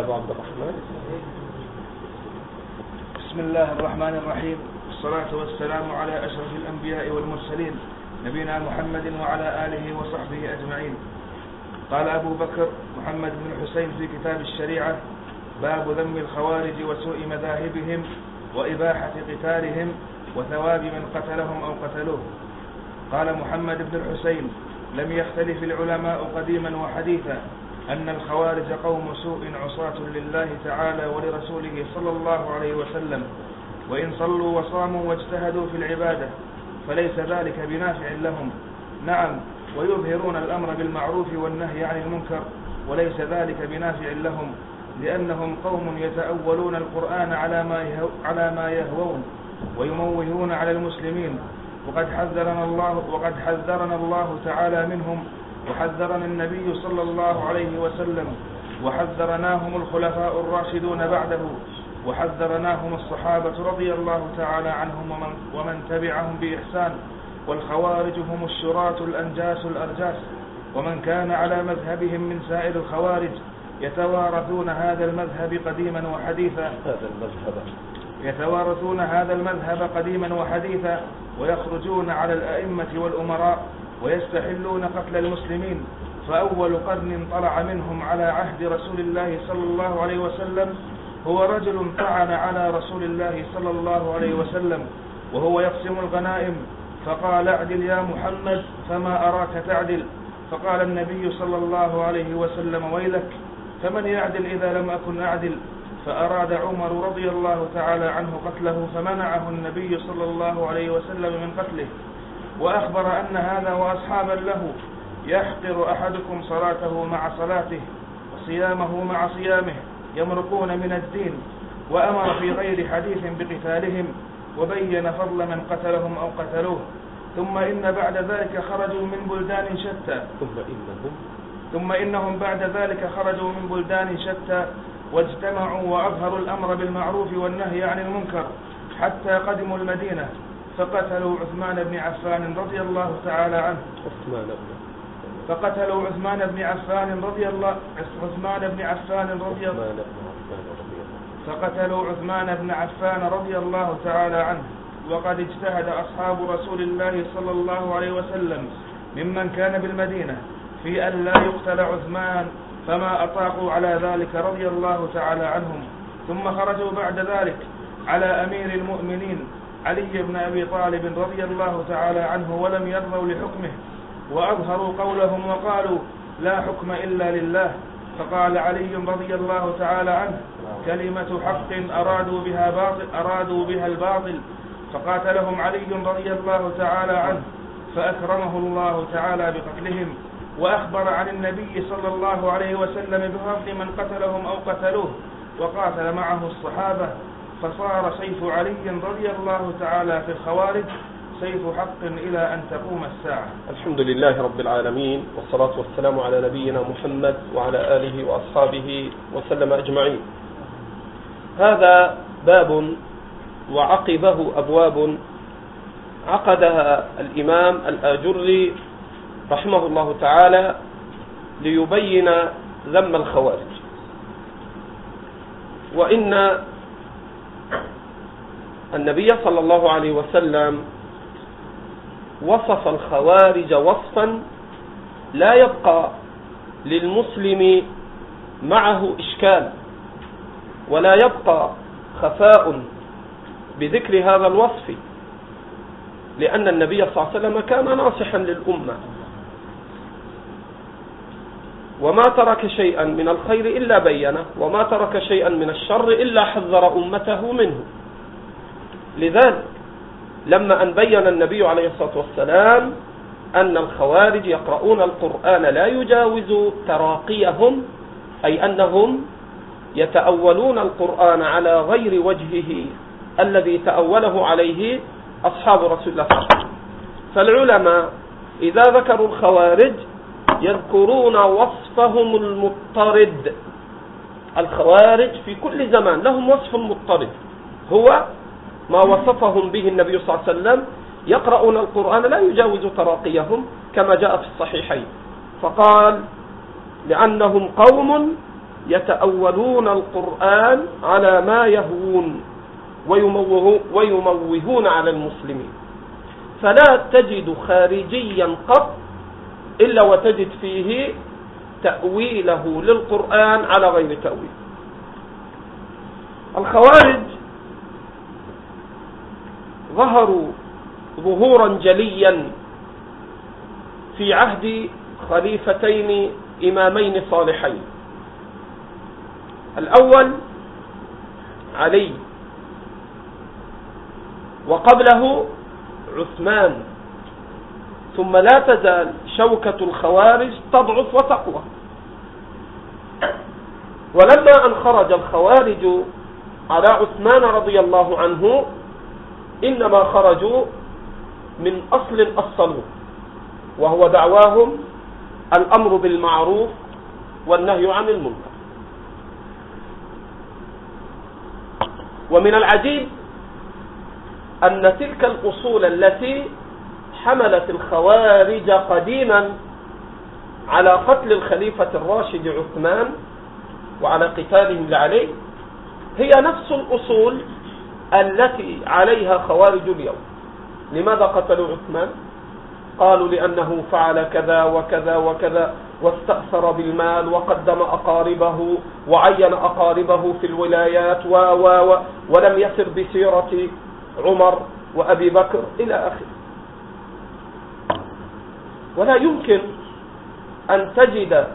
أبو عبد الرحمن. بسم الله الرحمن الرحيم. والصلاة والسلام على أشرف الأنبياء والمرسلين نبينا محمد وعلى آله وصحبه أجمعين. قال أبو بكر محمد بن حسين في كتاب الشريعة باب ذم الخوارج وسوء مذاهبهم وإباحة قتالهم وثواب من قتلهم أو قتلوه. قال محمد بن الحسين لم يختلف العلماء قديما وحديثا أن الخوارج قوم سوء عصاة لله تعالى ولرسوله صلى الله عليه وسلم وإن صلوا وصاموا واجتهدوا في العبادة فليس ذلك بنافع لهم. نعم ويظهرون الأمر بالمعروف والنهي عن المنكر وليس ذلك بنافع لهم لأنهم قوم يتأولون القرآن على ما على ما يهوون ويموهون على المسلمين. وقد حذرنا الله وقد حذرنا الله تعالى منهم وحذرنا النبي صلى الله عليه وسلم وحذرناهم الخلفاء الراشدون بعده وحذرناهم الصحابة رضي الله تعالى عنهم ومن, ومن تبعهم بإحسان والخوارج هم الشراة الأنجاس الأرجاس ومن كان على مذهبهم من سائر الخوارج يتوارثون هذا المذهب قديما وحديثا. هذا المذهب. يتوارثون هذا المذهب قديما وحديثا ويخرجون على الأئمة والأمراء ويستحلون قتل المسلمين فأول قرن طلع منهم على عهد رسول الله صلى الله عليه وسلم هو رجل طعن على رسول الله صلى الله عليه وسلم وهو يقسم الغنائم فقال اعدل يا محمد فما أراك تعدل؟ فقال النبي صلى الله عليه وسلم ويلك فمن يعدل إذا لم أكن أعدل؟ فأراد عمر رضي الله تعالى عنه قتله فمنعه النبي صلى الله عليه وسلم من قتله. وأخبر أن هذا وأصحابا له يحقر أحدكم صلاته مع صلاته وصيامه مع صيامه يمرقون من الدين وأمر في غير حديث بقتالهم وبين فضل من قتلهم أو قتلوه. ثم إن بعد ذلك خرجوا من بلدان شتى. ثم إنهم؟ ثم إنهم بعد ذلك خرجوا من بلدان شتى واجتمعوا وأظهروا الأمر بالمعروف والنهي عن المنكر حتى قدموا المدينة. فقتلوا عثمان بن عفان رضي الله تعالى عنه. عثمان بن فقتلوا عثمان بن عفان رضي الله عثمان بن عفان رضي الله. فقتلوا عثمان بن عفان رضي الله تعالى عنه. وقد اجتهد أصحاب رسول الله صلى الله عليه وسلم ممن كان بالمدينة في أن لا يقتل عثمان فما أطاقوا على ذلك رضي الله تعالى عنهم. ثم خرجوا بعد ذلك على أمير المؤمنين علي بن أبي طالب رضي الله تعالى عنه ولم يرضوا لحكمه وأظهروا قولهم وقالوا لا حكم إلا لله. فقال علي رضي الله تعالى عنه كلمة حق أرادوا بها باطل أرادوا بها الباطل. فقاتلهم علي رضي الله تعالى عنه فأكرمه الله تعالى بقتلهم. وأخبر عن النبي صلى الله عليه وسلم بفضل من قتلهم أو قتلوه وقاتل معه الصحابة. فصار سيف علي رضي الله تعالى في الخوارج سيف حق إلى أن تقوم الساعة. الحمد لله رب العالمين والصلاة والسلام على نبينا محمد وعلى آله وأصحابه وسلم أجمعين. هذا باب وعقبه أبواب عقدها الإمام الآجري رحمه الله تعالى ليبين ذم الخوارج. وإن النبي صلى الله عليه وسلم وصف الخوارج وصفا لا يبقى للمسلم معه إشكال ولا يبقى خفاء بذكر هذا الوصف لأن النبي صلى الله عليه وسلم كان ناصحا للأمة. وما ترك شيئا من الخير إلا بينه وما ترك شيئا من الشر إلا حذر أمته منه. لذلك لما أن بين النبي عليه الصلاة والسلام أن الخوارج يقرؤون القرآن لا يجاوز تراقيهم أي أنهم يتأولون القرآن على غير وجهه الذي تأوله عليه أصحاب رسول الله فالعلماء إذا ذكروا الخوارج يذكرون وصفهم المضطرد. الخوارج في كل زمان لهم وصف مضطرد هو ما وصفهم به النبي صلى الله عليه وسلم يقرؤون القرآن لا يجاوز تراقيهم كما جاء في الصحيحين. فقال لأنهم قوم يتأولون القرآن على ما يهوون ويموهون على المسلمين. فلا تجد خارجيا قط إلا وتجد فيه تأويله للقرآن على غير تأويل. الخوارج ظهروا ظهورا جليا في عهد خليفتين إمامين صالحين. الأول علي وقبله عثمان. ثم لا تزال شوكة الخوارج تضعف وتقوى. ولما أن خرج الخوارج على عثمان رضي الله عنه إنما خرجوا من أصل أصلوه وهو دعواهم الأمر بالمعروف والنهي عن المنكر. ومن العجيب أن تلك الأصول التي حملت الخوارج قديما على قتل الخليفة الراشد عثمان وعلى قتالهم لعليه هي نفس الأصول التي عليها خوارج اليوم. لماذا قتلوا عثمان؟ قالوا لأنه فعل كذا وكذا وكذا واستأثر بالمال وقدم أقاربه وعين أقاربه في الولايات و و و ولم يسر بسيرة عمر وأبي بكر إلى آخره. ولا يمكن أن تجد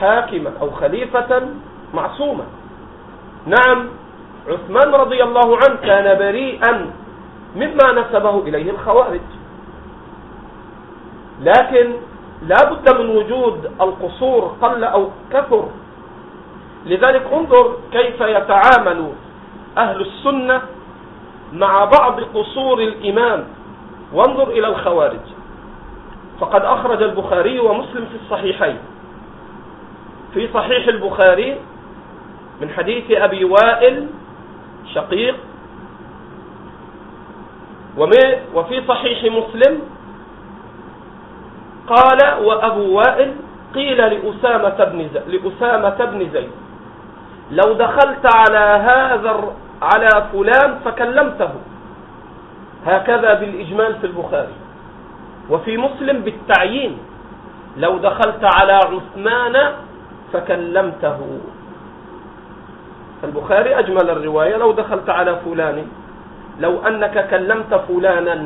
حاكما أو خليفة معصوما. نعم عثمان رضي الله عنه كان بريئا مما نسبه إليه الخوارج. لكن لا بد من وجود القصور قل أو كثر. لذلك انظر كيف يتعامل أهل السنة مع بعض قصور الإمام. وانظر إلى الخوارج. فقد أخرج البخاري ومسلم في الصحيحين. في صحيح البخاري من حديث أبي وائل شقيق. وفي صحيح مسلم قال وأبو وائل قيل لأسامة بن لأسامة بن زيد لو دخلت على هذا على فلان فكلمته. هكذا بالإجمال في البخاري. وفي مسلم بالتعيين لو دخلت على عثمان فكلمته. البخاري أجمل الرواية لو دخلت على فلان لو أنك كلمت فلانا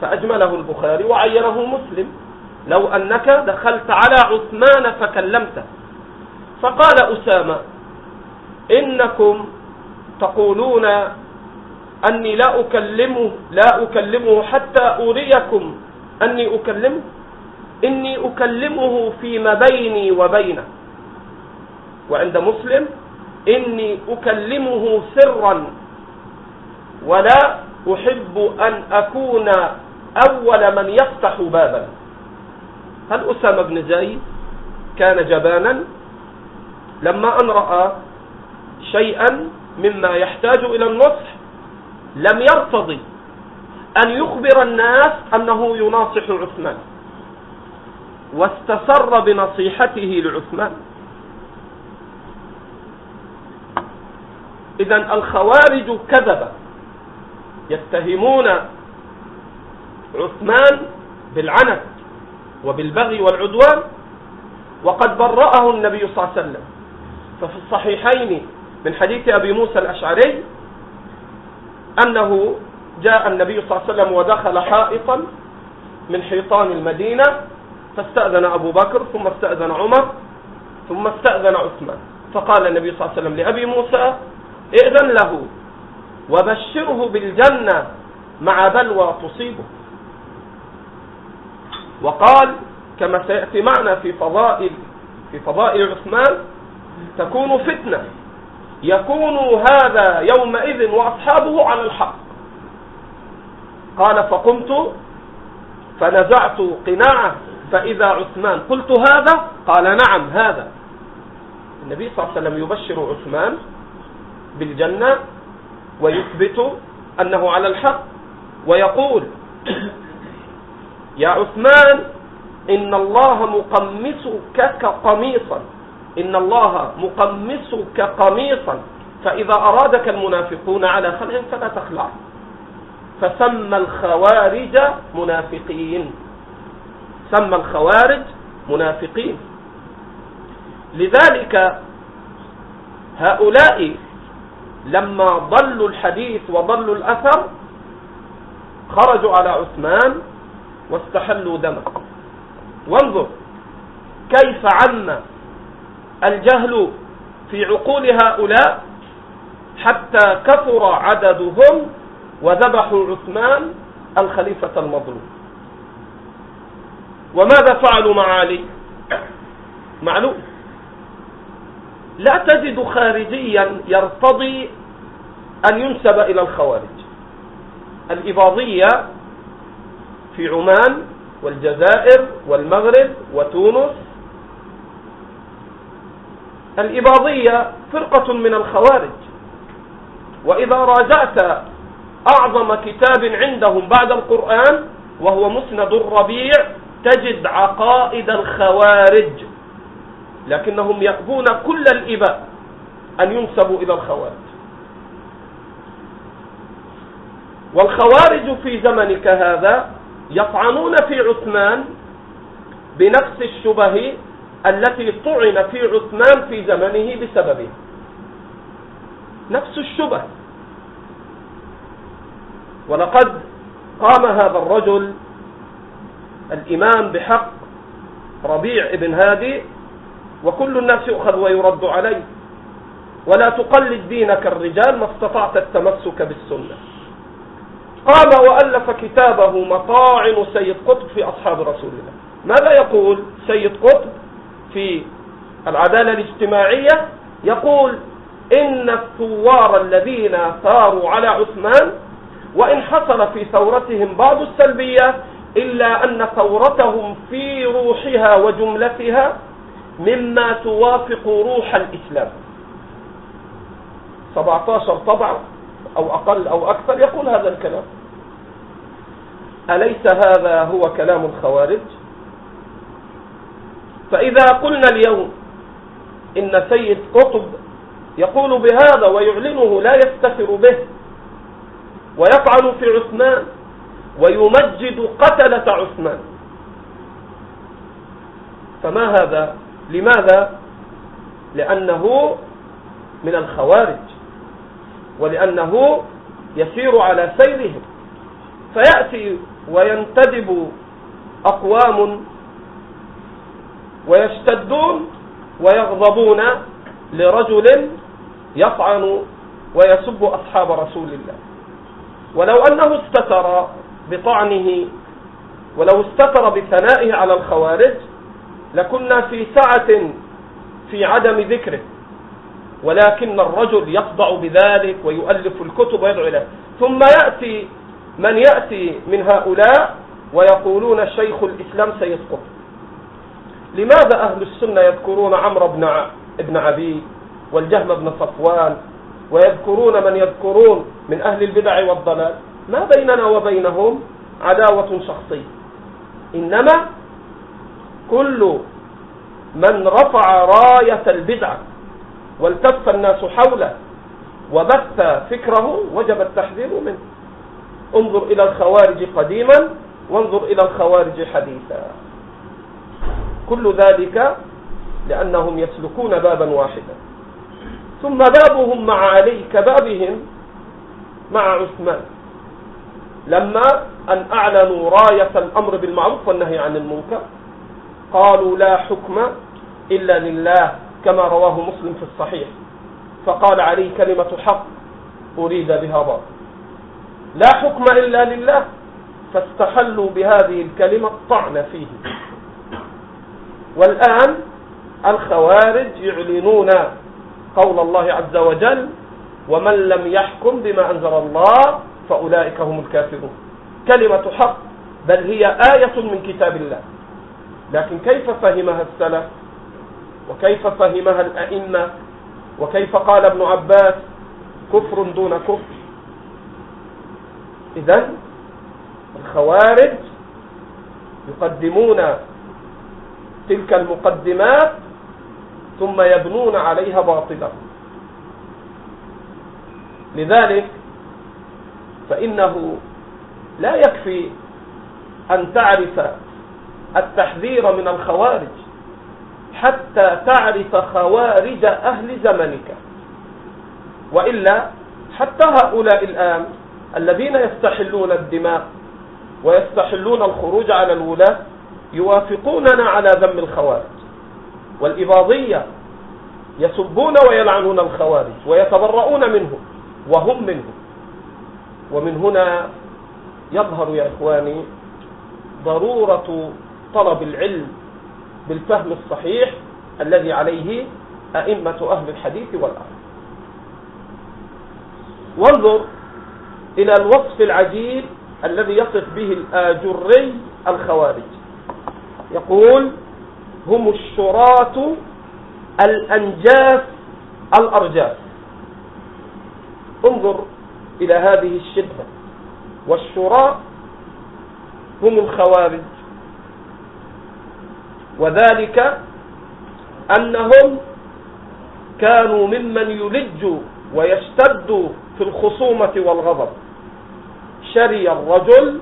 فأجمله البخاري وعينه مسلم. لو أنك دخلت على عثمان فكلمته فقال أسامة إنكم تقولون أني لا أكلمه لا أكلمه حتى أريكم أني أكلمه. إني أكلمه فيما بيني وبينه. وعند مسلم إني أكلمه سرا ولا أحب أن أكون أول من يفتح بابا. هل أسامة بن زيد كان جبانا؟ لما أن رأى شيئا مما يحتاج إلى النصح لم يرتضي أن يخبر الناس أنه يناصح عثمان واستسر بنصيحته لعثمان. إذا الخوارج كذب. يتهمون عثمان بالعنت وبالبغي والعدوان وقد برأه النبي صلى الله عليه وسلم. ففي الصحيحين من حديث أبي موسى الأشعري أنه جاء النبي صلى الله عليه وسلم ودخل حائطا من حيطان المدينة فاستأذن أبو بكر ثم استأذن عمر ثم استأذن عثمان. فقال النبي صلى الله عليه وسلم لأبي موسى ائذن له وبشره بالجنة مع بلوى تصيبه. وقال كما سيأتي معنا في فضائل في فضائل عثمان تكون فتنة. يكون هذا يومئذ وأصحابه على الحق. قال فقمت فنزعت قناعة فإذا عثمان قلت هذا؟ قال نعم هذا. النبي صلى الله عليه وسلم يبشر عثمان بالجنة ويثبت أنه على الحق ويقول يا عثمان إن الله مقمسك قميصا إن الله مقمصك قميصا فإذا أرادك المنافقون على خلع فلا تخلع. فسمى الخوارج منافقين. سمى الخوارج منافقين. لذلك هؤلاء لما ضلوا الحديث وضلوا الأثر خرجوا على عثمان واستحلوا دمه. وانظر كيف عم الجهل في عقول هؤلاء حتى كثر عددهم وذبحوا عثمان الخليفة المظلوم. وماذا فعلوا مع علي معلوم. لا تجد خارجيا يرتضي أن ينسب إلى الخوارج. الإباضية في عمان والجزائر والمغرب وتونس. الإباضية فرقة من الخوارج. وإذا راجعت أعظم كتاب عندهم بعد القرآن وهو مسند الربيع تجد عقائد الخوارج. لكنهم يأبون كل الإباء أن ينسبوا إلى الخوارج. والخوارج في زمنك هذا يطعنون في عثمان بنفس الشبه التي طعن في عثمان في زمنه بسببها نفس الشبه. ولقد قام هذا الرجل الإمام بحق ربيع ابن هادي وكل الناس يؤخذ ويرد عليه ولا تقلد دينك الرجال ما استطعت التمسك بالسنة. قام وألف كتابه مطاعن سيد قطب في أصحاب رسول الله. ماذا يقول سيد قطب في العدالة الاجتماعية؟ يقول إن الثوار الذين ثاروا على عثمان وإن حصل في ثورتهم بعض السلبيات إلا أن ثورتهم في روحها وجملتها مما توافق روح الإسلام. 17 طبعا أو أقل أو أكثر يقول هذا الكلام. أليس هذا هو كلام الخوارج؟ فإذا قلنا اليوم إن سيد قطب يقول بهذا ويعلنه لا يستثر به ويطعن في عثمان ويمجد قتلة عثمان فما هذا؟ لماذا؟ لأنه من الخوارج ولأنه يسير على سيرهم. فيأتي وينتدب أقوام ويشتدون ويغضبون لرجل يطعن ويسب أصحاب رسول الله. ولو أنه استتر بطعنه ولو استتر بثنائه على الخوارج لكنا في سعة في عدم ذكره. ولكن الرجل يخضع بذلك ويؤلف الكتب ويدعو إليه. ثم يأتي من يأتي من هؤلاء ويقولون شيخ الإسلام سيسقط. لماذا أهل السنة يذكرون عمرو بن ابن عبي والجهم بن صفوان ويذكرون من يذكرون من أهل البدع والضلال؟ ما بيننا وبينهم عداوة شخصية. إنما كل من رفع راية البدعة والتف الناس حوله وبث فكره وجب التحذير منه. انظر إلى الخوارج قديما وانظر إلى الخوارج حديثا. كل ذلك لأنهم يسلكون بابا واحدا. ثم بابهم مع علي كبابهم مع عثمان. لما أن أعلنوا راية الأمر بالمعروف والنهي عن المنكر. قالوا لا حكم إلا لله كما رواه مسلم في الصحيح. فقال علي كلمة حق أريد بها باطل لا حكم إلا لله فاستحلوا بهذه الكلمة الطعن فيه. والآن الخوارج يعلنون قول الله عز وجل ومن لم يحكم بما أنزل الله فأولئك هم الكافرون. كلمة حق بل هي آية من كتاب الله. لكن كيف فهمها السلف؟ وكيف فهمها الأئمة؟ وكيف قال ابن عباس كفر دون كفر؟ إذا الخوارج يقدمون تلك المقدمات ثم يبنون عليها باطلا. لذلك فإنه لا يكفي أن تعرف التحذير من الخوارج حتى تعرف خوارج أهل زمنك. وإلا حتى هؤلاء الآن الذين يستحلون الدماء ويستحلون الخروج على الولاة يوافقوننا على ذم الخوارج. والإباضية يسبون ويلعنون الخوارج ويتبرؤون منهم وهم منهم. ومن هنا يظهر يا إخواني ضرورة طلب العلم بالفهم الصحيح الذي عليه أئمة أهل الحديث والأثر وانظر إلى الوصف العجيب الذي يصف به الآجري الخوارج. يقول هم الشراة الأنجاس الأرجاس انظر إلى هذه الشدة. والشراء هم الخوارج. وذلك أنهم كانوا ممن يلج ويشتد في الخصومة والغضب. شري الرجل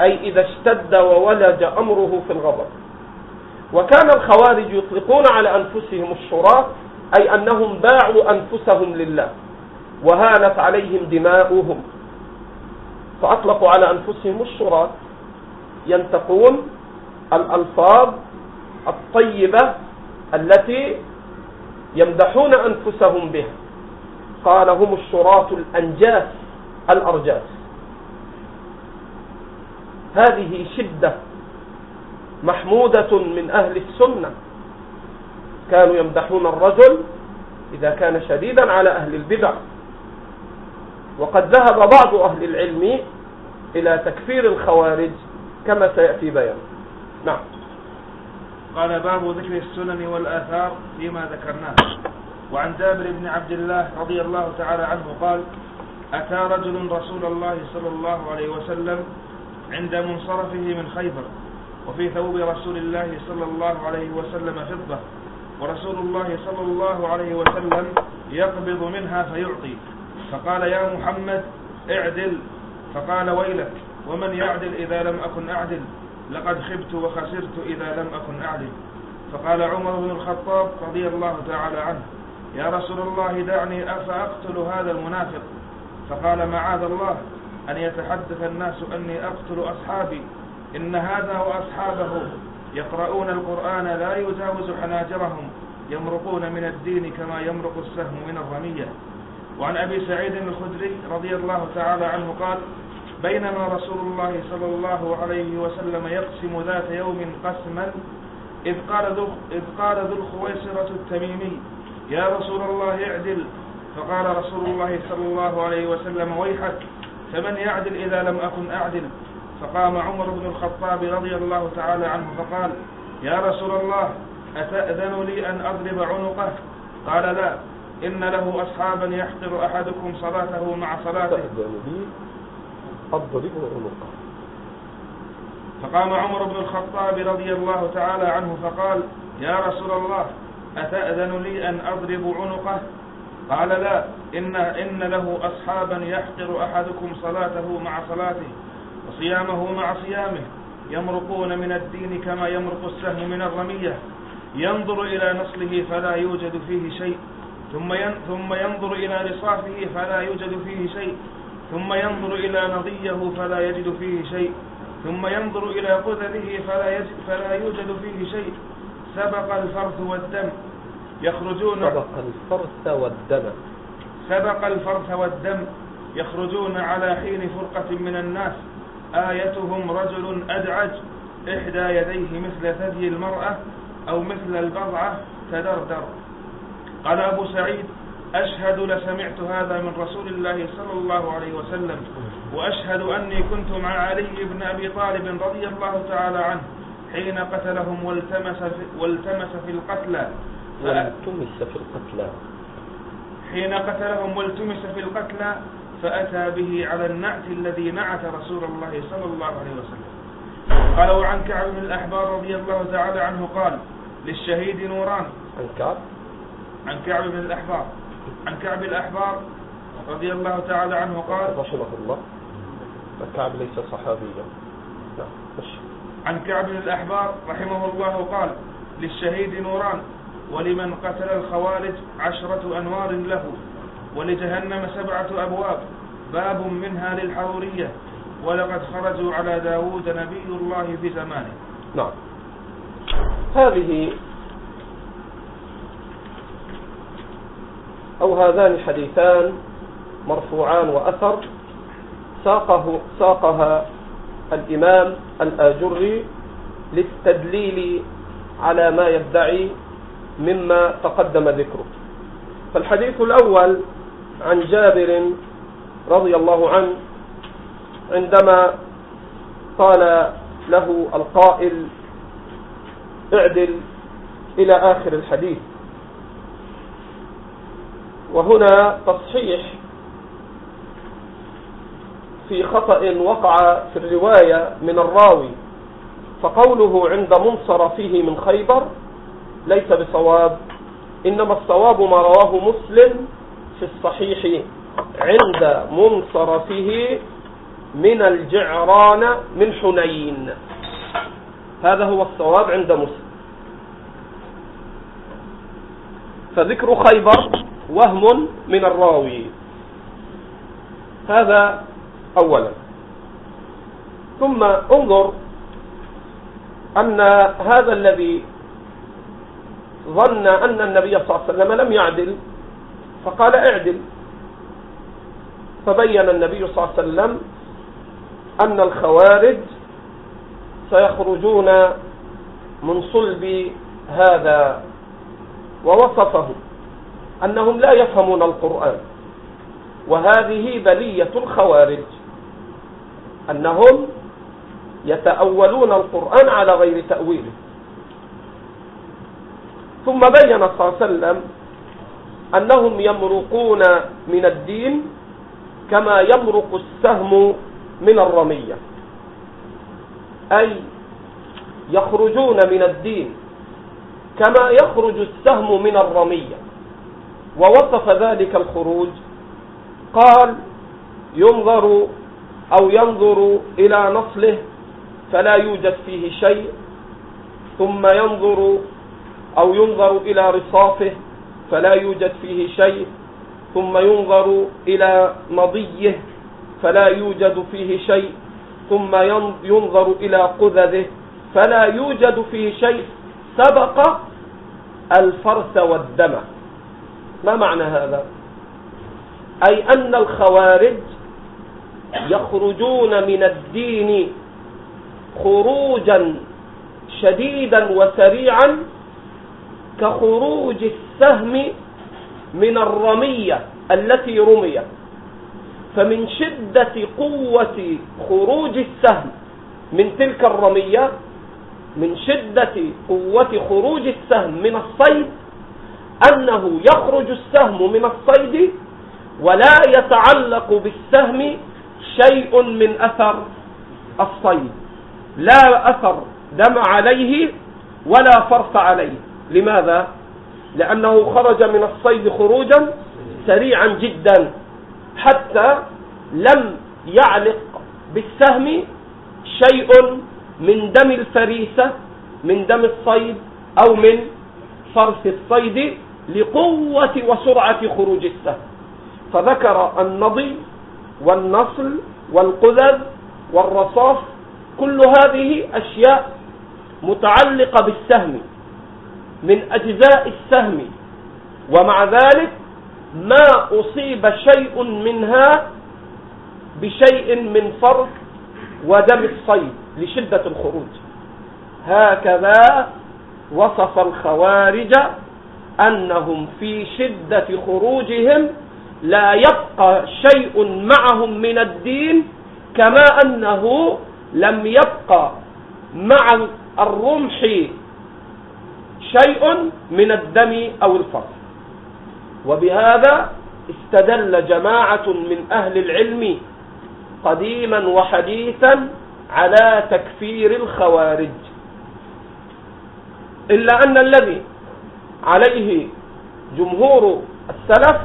أي إذا اشتد وولج أمره في الغضب. وكان الخوارج يطلقون على أنفسهم الشراء أي أنهم باعوا أنفسهم لله وهانت عليهم دماؤهم. فأطلقوا على أنفسهم الشراء. ينتقون الألفاظ الطيبة التي يمدحون أنفسهم بها. قال هم الشراة الأنجاس الأرجاس. هذه شدة محمودة من أهل السنة. كانوا يمدحون الرجل إذا كان شديدا على أهل البدع. وقد ذهب بعض أهل العلم إلى تكفير الخوارج كما سيأتي بيان. نعم. قال باب ذكر السنن والآثار فيما ذكرناه. وعن جابر بن عبد الله رضي الله تعالى عنه قال أتى رجل رسول الله صلى الله عليه وسلم عند منصرفه من خيبر وفي ثوب رسول الله صلى الله عليه وسلم فضة ورسول الله صلى الله عليه وسلم يقبض منها فيعطي. فقال يا محمد اعدل. فقال ويلك ومن يعدل إذا لم أكن أعدل؟ لقد خبت وخسرت إذا لم أكن أعدل فقال عمر بن الخطاب رضي الله تعالى عنه يا رسول الله دعني أفأقتل هذا المنافق؟ فقال معاذ الله أن يتحدث الناس أني أقتل أصحابي. إن هذا وأصحابه يقرؤون القرآن لا يجاوز حناجرهم يمرقون من الدين كما يمرق السهم من الرمية. وعن أبي سعيد الخدري رضي الله تعالى عنه قال بينما رسول الله صلى الله عليه وسلم يقسم ذات يوم قسما. إذ قال ذو, إذ قال ذو الخويصرة التميمي يا رسول الله اعدل. فقال رسول الله صلى الله عليه وسلم ويحك فمن يعدل إذا لم أكن أعدل؟ فقام عمر بن الخطاب رضي الله تعالى عنه فقال يا رسول الله أتأذن لي أن أضرب عنقه؟ قال لا إن له أصحابا يحقر أحدكم صلاته مع صلاته. أضرب عنقه فقام عمر بن الخطاب رضي الله تعالى عنه فقال يا رسول الله أتأذن لي أن أضرب عنقه؟ قال لا إن, إن له أصحابا يحقر أحدكم صلاته مع صلاته وصيامه مع صيامه يمرقون من الدين كما يمرق السهم من الرمية. ينظر إلى نصله فلا يوجد فيه شيء ثم ثم ينظر إلى رصافه فلا يوجد فيه شيء ثم ينظر إلى نضيه فلا يجد فيه شيء. ثم ينظر إلى قدره فلا, يجد فلا يوجد فيه شيء. سبق الفرث والدم. يخرجون سبق الفرث والدم. سبق الفرث والدم. يخرجون على حين فرقة من الناس. آيتهم رجل أدعج. إحدى يديه مثل ثدي المرأة أو مثل البضعة تدردر. قال أبو سعيد أشهد لسمعت هذا من رسول الله صلى الله عليه وسلم وأشهد أني كنت مع علي بن أبي طالب رضي الله تعالى عنه حين قتلهم والتمس في, والتمس في القتلى. والتمس في القتلى. حين قتلهم والتمس في القتلى فأتى به على النعت الذي نعت رسول الله صلى الله عليه وسلم. قال وعن كعب بن الأحبار رضي الله تعالى عنه قال للشهيد نوران. عن كعب؟ عن كعب بن الأحبار. عن كعب الأحبار رضي الله تعالى عنه قال رحمه الله. الكعب ليس صحابيا. نعم عن كعب الأحبار رحمه الله قال للشهيد نوران ولمن قتل الخوارج عشرة أنوار له ولجهنم سبعة أبواب باب منها للحرورية ولقد خرجوا على داود نبي الله في زمانه نعم. هذه أو هذان حديثان مرفوعان وأثر. ساقه ساقها الإمام الآجري للتدليل على ما يدعي مما تقدم ذكره. فالحديث الأول عن جابر رضي الله عنه عندما قال له القائل اعدل إلى آخر الحديث. وهنا تصحيح في خطأ وقع في الرواية من الراوي فقوله عند منصرفه من خيبر ليس بصواب إنما الصواب ما رواه مسلم في الصحيح عند منصرفه من الجعران من حنين. هذا هو الصواب عند مسلم. فذكر خيبر وهم من الراوي. هذا أولا. ثم انظر أن هذا الذي ظن أن النبي صلى الله عليه وسلم لم يعدل فقال اعدل. فبين النبي صلى الله عليه وسلم أن الخوارج سيخرجون من صلب هذا ووصفهم. أنهم لا يفهمون القرآن. وهذه بلية الخوارج. أنهم يتأولون القرآن على غير تأويله. ثم بين صلى الله عليه وسلم أنهم يمرقون من الدين كما يمرق السهم من الرمية. أي يخرجون من الدين كما يخرج السهم من الرمية. ووصف ذلك الخروج. قال ينظر أو ينظر إلى نصله فلا يوجد فيه شيء ثم ينظر أو ينظر إلى رصافه فلا يوجد فيه شيء ثم ينظر إلى مضيه فلا يوجد فيه شيء ثم ينظر إلى قذذه فلا يوجد فيه شيء. سبق الفرث والدم. ما معنى هذا؟ أي أن الخوارج يخرجون من الدين خروجا شديدا وسريعا كخروج السهم من الرمية التي رميت فمن شدة قوة خروج السهم من تلك الرمية من شدة قوة خروج السهم من الصيد أنه يخرج السهم من الصيد ولا يتعلق بالسهم شيء من أثر الصيد. لا أثر دم عليه ولا فرط عليه. لماذا؟ لأنه خرج من الصيد خروجا سريعا جدا حتى لم يعلق بالسهم شيء من دم الفريسة من دم الصيد أو من فرث الصيد. لقوة وسرعة خروج السهم. فذكر النضي والنصل والقذذ والرصاص كل هذه أشياء متعلقة بالسهم من أجزاء السهم. ومع ذلك ما أصيب شيء منها بشيء من فرق ودم الصيد لشدة الخروج. هكذا وصف الخوارج أنهم في شدة خروجهم لا يبقى شيء معهم من الدين كما أنه لم يبقى مع الرمح شيء من الدم أو الفرس وبهذا استدل جماعة من أهل العلم قديما وحديثا على تكفير الخوارج. إلا أن الذي عليه جمهور السلف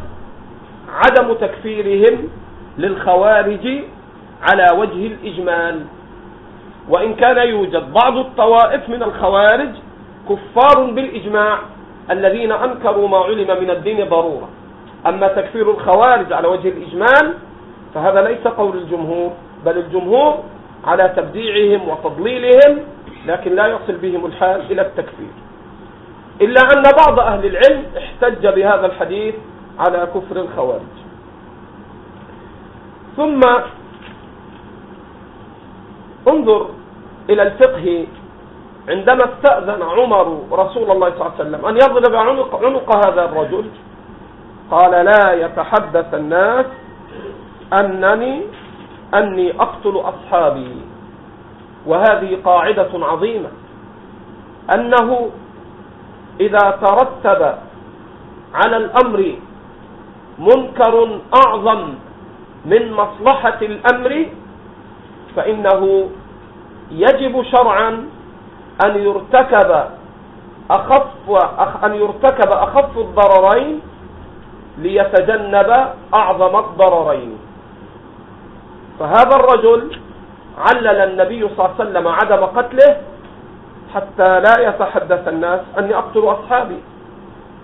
عدم تكفيرهم للخوارج على وجه الإجمال. وإن كان يوجد بعض الطوائف من الخوارج كفار بالإجماع الذين أنكروا ما علم من الدين ضرورة. أما تكفير الخوارج على وجه الإجمال فهذا ليس قول الجمهور بل الجمهور على تبديعهم وتضليلهم لكن لا يصل بهم الحال إلى التكفير. إلا أن بعض أهل العلم احتج بهذا الحديث على كفر الخوارج. ثم انظر إلى الفقه عندما استأذن عمر رسول الله صلى الله عليه وسلم أن يضرب عنق, عنق هذا الرجل. قال لا يتحدث الناس أنني أني أقتل أصحابي. وهذه قاعدة عظيمة. أنه إذا ترتب على الأمر منكر أعظم من مصلحة الأمر فإنه يجب شرعا أن يرتكب أخف أن يرتكب أخف الضررين ليتجنب أعظم الضررين. فهذا الرجل علل النبي صلى الله عليه وسلم عدم قتله حتى لا يتحدث الناس أني أقتل أصحابي.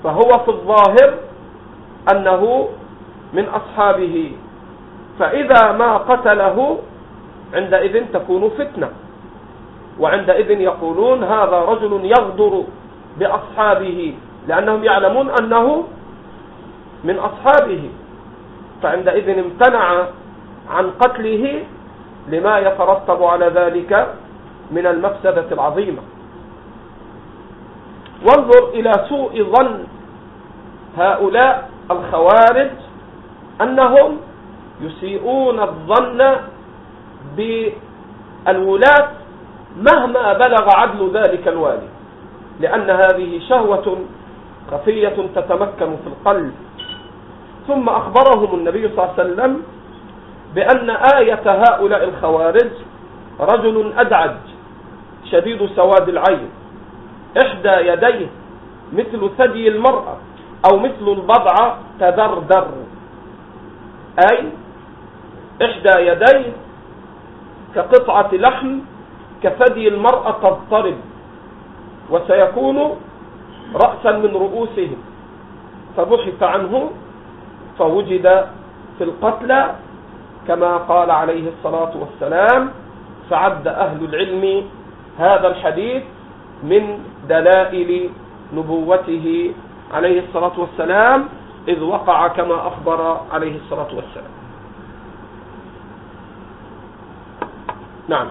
فهو في الظاهر أنه من أصحابه. فإذا ما قتله عندئذ تكون فتنة. وعندئذ يقولون هذا رجل يغدر بأصحابه لأنهم يعلمون أنه من أصحابه. فعندئذ امتنع عن قتله لما يترتب على ذلك من المفسدة العظيمة. وانظر إلى سوء ظن هؤلاء الخوارج أنهم يسيئون الظن بالولاة مهما بلغ عدل ذلك الوالي لأن هذه شهوة خفية تتمكن في القلب. ثم أخبرهم النبي صلى الله عليه وسلم بأن آية هؤلاء الخوارج رجل أدعج شديد سواد العين. إحدى يديه مثل ثدي المرأة أو مثل البضعة تدردر أي إحدى يديه كقطعة لحم كثدي المرأة تضطرب وسيكون رأسا من رؤوسهم. فبحث عنه فوجد في القتلى كما قال عليه الصلاة والسلام فعد أهل العلم هذا الحديث من دلائل نبوته عليه الصلاة والسلام إذ وقع كما أخبر عليه الصلاة والسلام. نعم.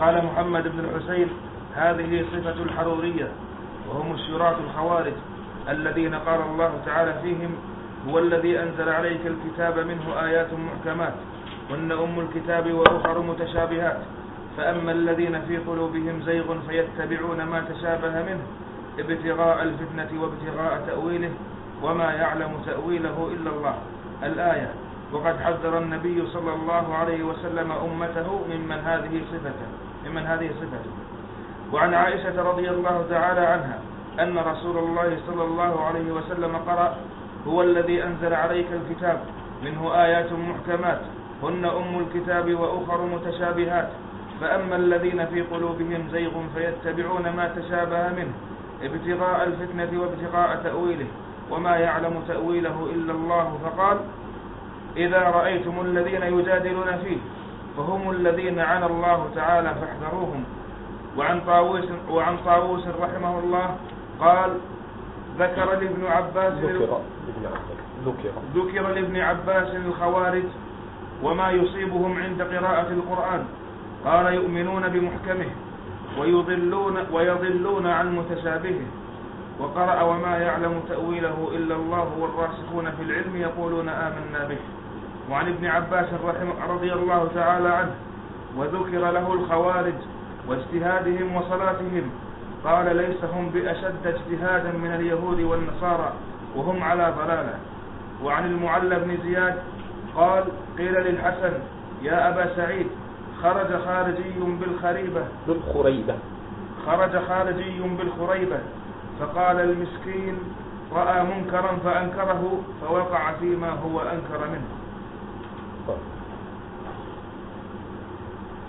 قال محمد بن الحسين هذه صفة الحرورية وهم الشراة الخوارج الذين قال الله تعالى فيهم هو الذي أنزل عليك الكتاب منه آيات محكمات هن أم الكتاب وأخر متشابهات. فأما الذين في قلوبهم زيغ فيتبعون ما تشابه منه ابتغاء الفتنة وابتغاء تأويله وما يعلم تأويله إلا الله. الآية وقد حذر النبي صلى الله عليه وسلم أمته ممن هذه صفته ممن هذه صفته. وعن عائشة رضي الله تعالى عنها أن رسول الله صلى الله عليه وسلم قرأ هو الذي أنزل عليك الكتاب منه آيات محكمات هن أم الكتاب وأخر متشابهات. فأما الذين في قلوبهم زيغ فيتبعون ما تشابه منه ابتغاء الفتنة وابتغاء تأويله وما يعلم تأويله إلا الله فقال إذا رأيتم الذين يجادلون فيه فهم الذين عن الله تعالى فاحذروهم. وعن طاووس وعن طاووس رحمه الله قال ذكر لابن عباس. ذكر. ذكر لابن عباس الخوارج وما يصيبهم عند قراءة القرآن. قال يؤمنون بمحكمه ويضلون ويضلون عن متشابهه وقرأ وما يعلم تأويله إلا الله والراسخون في العلم يقولون آمنا به. وعن ابن عباس رضي الله تعالى عنه وذكر له الخوارج واجتهادهم وصلاتهم قال ليس هم بأشد اجتهادا من اليهود والنصارى وهم على ضلالة. وعن المعلى بن زياد قال قيل للحسن يا أبا سعيد خرج خارجي بالخريبة. بالخريبة. خرج خارجي بالخريبة. فقال المسكين رأى منكرا فأنكره فوقع فيما هو أنكر منه.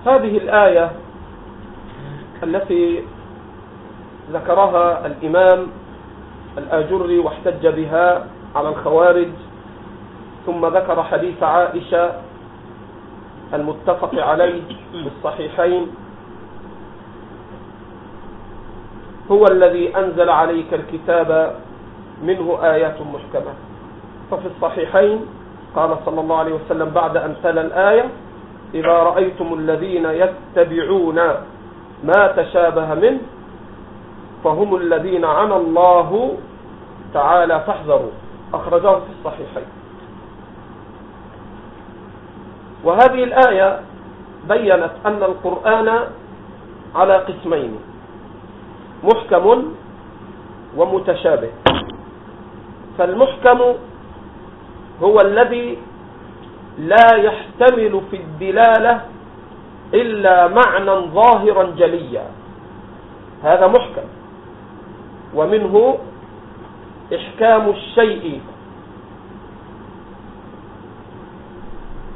هذه الآية التي ذكرها الإمام الآجري واحتج بها على الخوارج ثم ذكر حديث عائشة المتفق عليه بالصحيحين هو الذي أنزل عليك الكتاب منه آيات محكمة. ففي الصحيحين قال صلى الله عليه وسلم بعد أن تلا الآية إذا رأيتم الذين يتبعون ما تشابه منه فهم الذين عنى الله تعالى فاحذروا. أخرجه في الصحيحين. وهذه الآية بينت أن القرآن على قسمين محكم ومتشابه. فالمحكم هو الذي لا يحتمل في الدلالة إلا معنى ظاهرا جليا. هذا محكم. ومنه إحكام الشيء.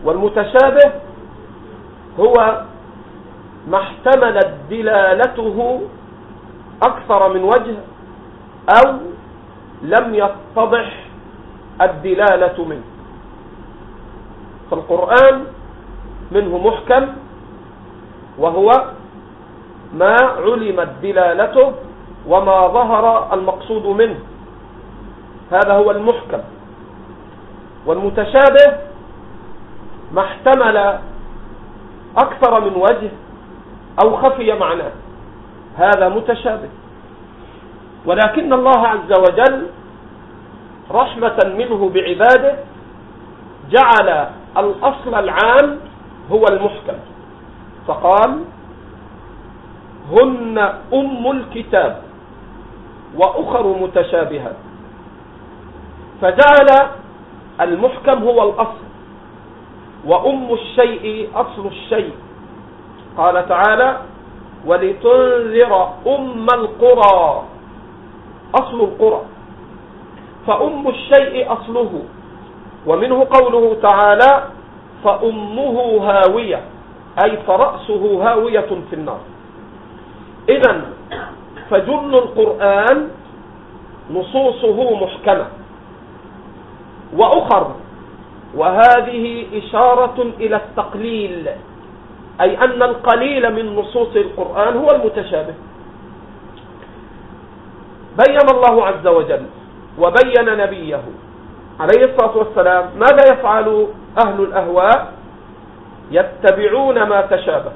والمتشابه هو ما احتملت دلالته أكثر من وجه أو لم يتضح الدلالة منه. فالقرآن منه محكم وهو ما علمت دلالته وما ظهر المقصود منه. هذا هو المحكم. والمتشابه ما احتمل أكثر من وجه أو خفي معناه. هذا متشابه. ولكن الله عز وجل رحمة منه بعباده جعل الأصل العام هو المحكم. فقال هن أم الكتاب وأخر متشابهات. فجعل المحكم هو الأصل. وأم الشيء أصل الشيء. قال تعالى ولتنذر أم القرى. أصل القرى. فأم الشيء أصله. ومنه قوله تعالى فأمه هاوية. أي فرأسه هاوية في النار. إذا فجل القرآن نصوصه محكمة. وأخر وهذه إشارة إلى التقليل أي أن القليل من نصوص القرآن هو المتشابه. بين الله عز وجل وبين نبيه عليه الصلاة والسلام ماذا يفعل أهل الأهواء؟ يتبعون ما تشابه.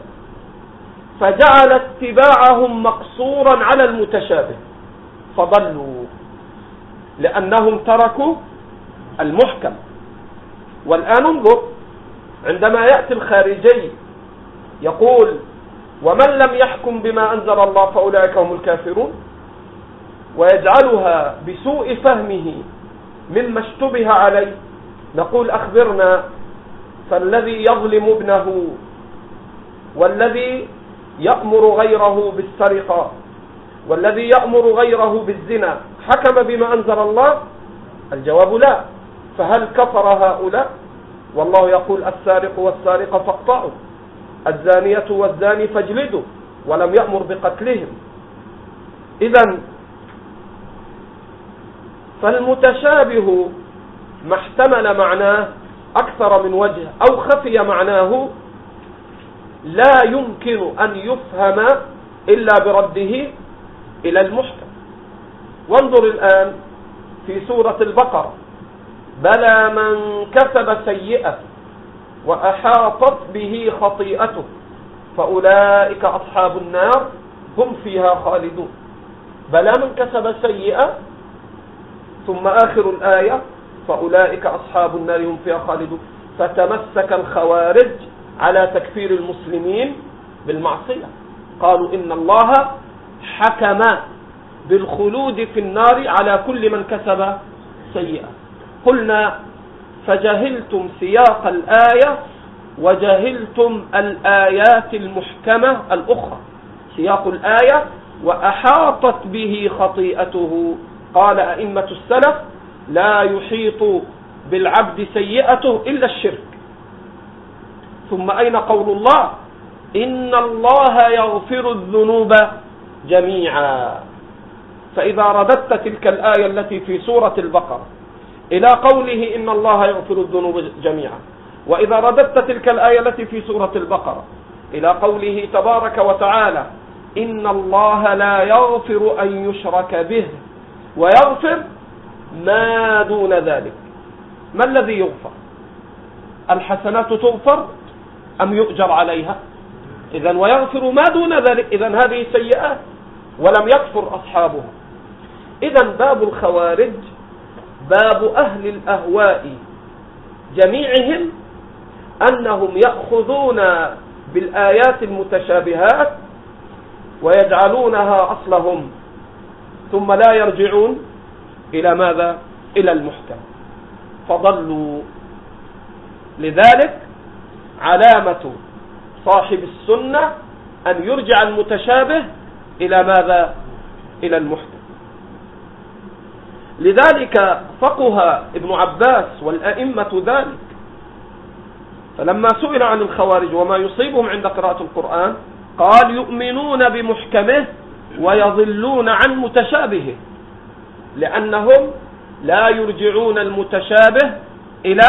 فجعل اتباعهم مقصورا على المتشابه. فضلوا لأنهم تركوا المحكم. والآن انظر عندما يأتي الخارجي يقول ومن لم يحكم بما أنزل الله فأولئك هم الكافرون؟ ويجعلها بسوء فهمه مما اشتبه عليه. نقول أخبرنا فالذي يظلم ابنه والذي يأمر غيره بالسرقة والذي يأمر غيره بالزنا حكم بما أنزل الله؟ الجواب لا. فهل كفر هؤلاء؟ والله يقول السارق والسارقة فاقطعوا الزانية والزاني فاجلدوا ولم يأمر بقتلهم. إذا فالمتشابه ما احتمل معناه أكثر من وجه أو خفي معناه لا يمكن أن يفهم إلا برده إلى المحكم. وانظر الآن في سورة البقرة. بلى من كسب سيئة وأحاطت به خطيئته فأولئك أصحاب النار هم فيها خالدون. بلى من كسب سيئة ثم آخر الآية فأولئك أصحاب النار هم فيها خالدون. فتمسك الخوارج على تكفير المسلمين بالمعصية. قالوا إن الله حكم بالخلود في النار على كل من كسب سيئة. قلنا فجهلتم سياق الآية وجهلتم الآيات المحكمة الأخرى. سياق الآية وأحاطت به خطيئته. قال أئمة السلف لا يحيط بالعبد سيئته إلا الشرك. ثم أين قول الله؟ إن الله يغفر الذنوب جميعا. فإذا رددت تلك الآية التي في سورة البقرة إلى قوله إن الله يغفر الذنوب جميعا. وإذا رددت تلك الآية التي في سورة البقرة إلى قوله تبارك وتعالى إن الله لا يغفر أن يشرك به ويغفر ما دون ذلك. ما الذي يغفر؟ الحسنات تغفر أم يؤجر عليها؟ إذا ويغفر ما دون ذلك. إذا هذه سيئات ولم يكفر أصحابها. إذا باب الخوارج باب أهل الأهواء جميعهم أنهم يأخذون بالآيات المتشابهات ويجعلونها أصلهم ثم لا يرجعون إلى ماذا؟ إلى المحكم. فضلوا. لذلك علامة صاحب السنة أن يرجع المتشابه إلى ماذا؟ إلى المحكم. لذلك فقه ابن عباس والأئمة ذلك. فلما سئل عن الخوارج وما يصيبهم عند قراءة القرآن قال يؤمنون بمحكمه ويضلون عن متشابهه لأنهم لا يرجعون المتشابه إلى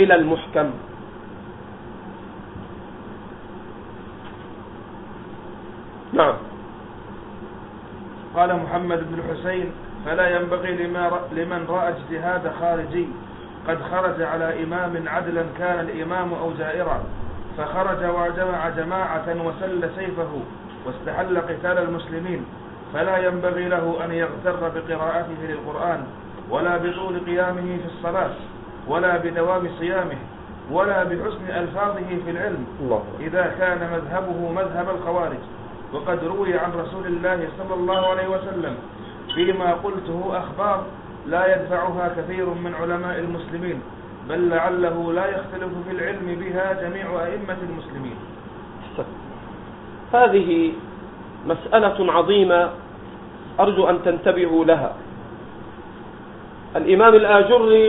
إلى المحكم. نعم. قال محمد بن حسين فلا ينبغي لمن رأى اجتهاد خارجي. قد خرج على إمام عدلا كان الإمام أو جائرا فخرج وجمع جماعة وسل سيفه واستحل قتال المسلمين. فلا ينبغي له أن يغتر بقراءته للقرآن ولا بطول قيامه في الصلاة ولا بدوام صيامه ولا بحسن ألفاظه في العلم. الله. إذا كان مذهبه مذهب الخوارج. وقد روي عن رسول الله صلى الله عليه وسلم فيما قلته أخبار لا يدفعها كثير من علماء المسلمين بل لعله لا يختلف في العلم بها جميع أئمة المسلمين. هذه مسألة عظيمة أرجو أن تنتبهوا لها. الإمام الآجري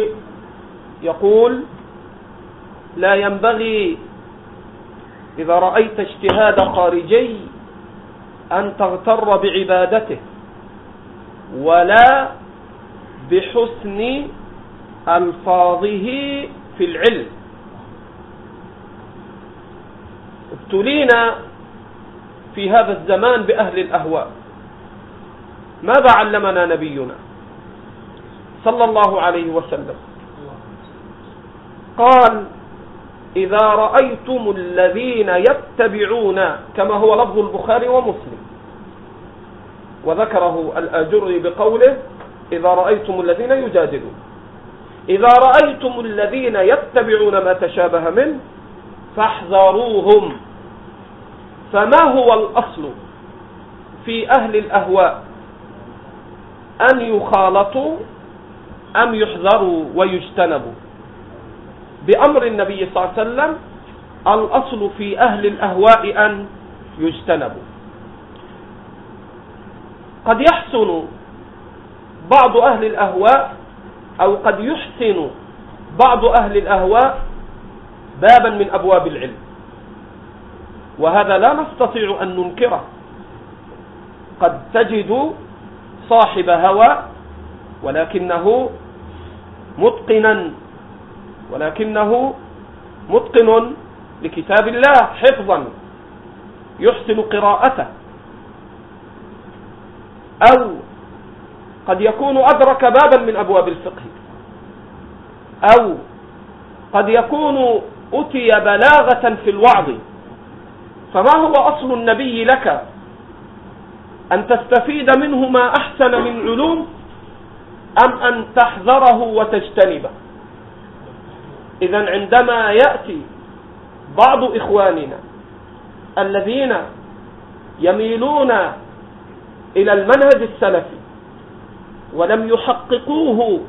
يقول لا ينبغي إذا رأيت اجتهاد خارجي أن تغتر بعبادته. ولا بحسن ألفاظه في العلم. ابتلينا في هذا الزمان بأهل الأهواء. ماذا علمنا نبينا صلى الله عليه وسلم؟ قال إذا رأيتم الذين يتبعون كما هو لفظ البخاري ومسلم وذكره الآجري بقوله إذا رأيتم الذين يجادلون. إذا رأيتم الذين يتبعون ما تشابه منه فاحذروهم. فما هو الأصل في أهل الأهواء؟ أن يخالطوا أم يحذروا ويجتنبوا؟ بأمر النبي صلى الله عليه وسلم الأصل في أهل الأهواء أن يجتنبوا. قد يحسن بعض أهل الأهواء أو قد يحسن بعض أهل الأهواء بابا من أبواب العلم. وهذا لا نستطيع أن ننكره. قد تجد صاحب هوى ولكنه متقنا ولكنه متقن لكتاب الله حفظا يحسن قراءته. أو قد يكون أدرك بابا من أبواب الفقه. أو قد يكون أتي بلاغة في الوعظ. فما هو أصل النبي لك؟ أن تستفيد منه ما أحسن من علوم أم أن تحذره وتجتنبه؟ إذا عندما يأتي بعض إخواننا الذين يميلون إلى المنهج السلفي ولم يحققوه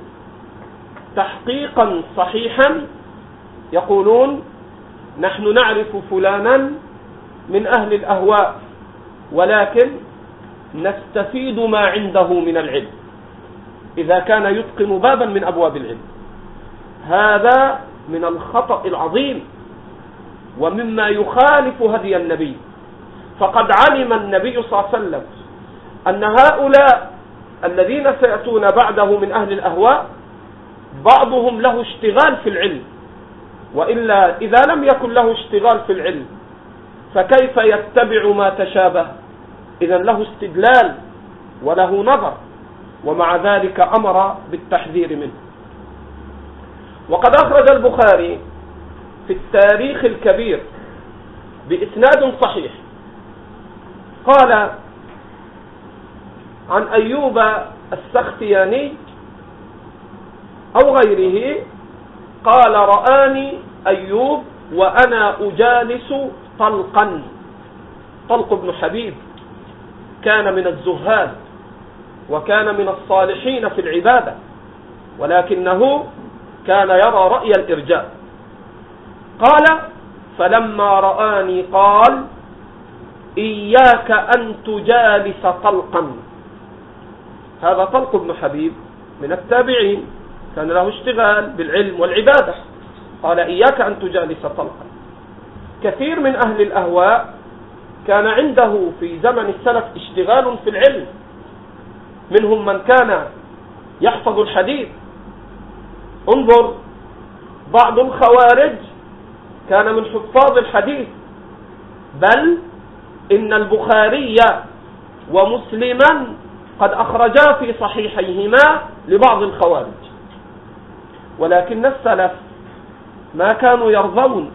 تحقيقا صحيحا يقولون نحن نعرف فلانا من أهل الأهواء ولكن نستفيد ما عنده من العلم. إذا كان يتقن بابا من أبواب العلم. هذا من الخطأ العظيم ومما يخالف هدي النبي. فقد علم النبي صلى الله عليه وسلم أن هؤلاء الذين سيأتون بعده من أهل الأهواء بعضهم له اشتغال في العلم. وإلا إذا لم يكن له اشتغال في العلم فكيف يتبع ما تشابه؟ إذا له استدلال وله نظر ومع ذلك أمر بالتحذير منه. وقد أخرج البخاري في التاريخ الكبير بإسناد صحيح. قال عن أيوب السختياني أو غيره قال رآني أيوب وأنا أجالس طلقا. طلق بن حبيب كان من الزهاد وكان من الصالحين في العبادة ولكنه كان يرى رأي الإرجاء. قال فلما رآني قال إياك أن تجالس طلقا. هذا طلق بن حبيب من التابعين. كان له اشتغال بالعلم والعبادة. قال إياك أن تجالس طلقا. كثير من أهل الأهواء كان عنده في زمن السلف اشتغال في العلم. منهم من كان يحفظ الحديث. انظر بعض الخوارج كان من حفاظ الحديث. بل إن البخاري ومسلما قد أخرجا في صحيحيهما لبعض الخوارج. ولكن السلف ما كانوا يرضون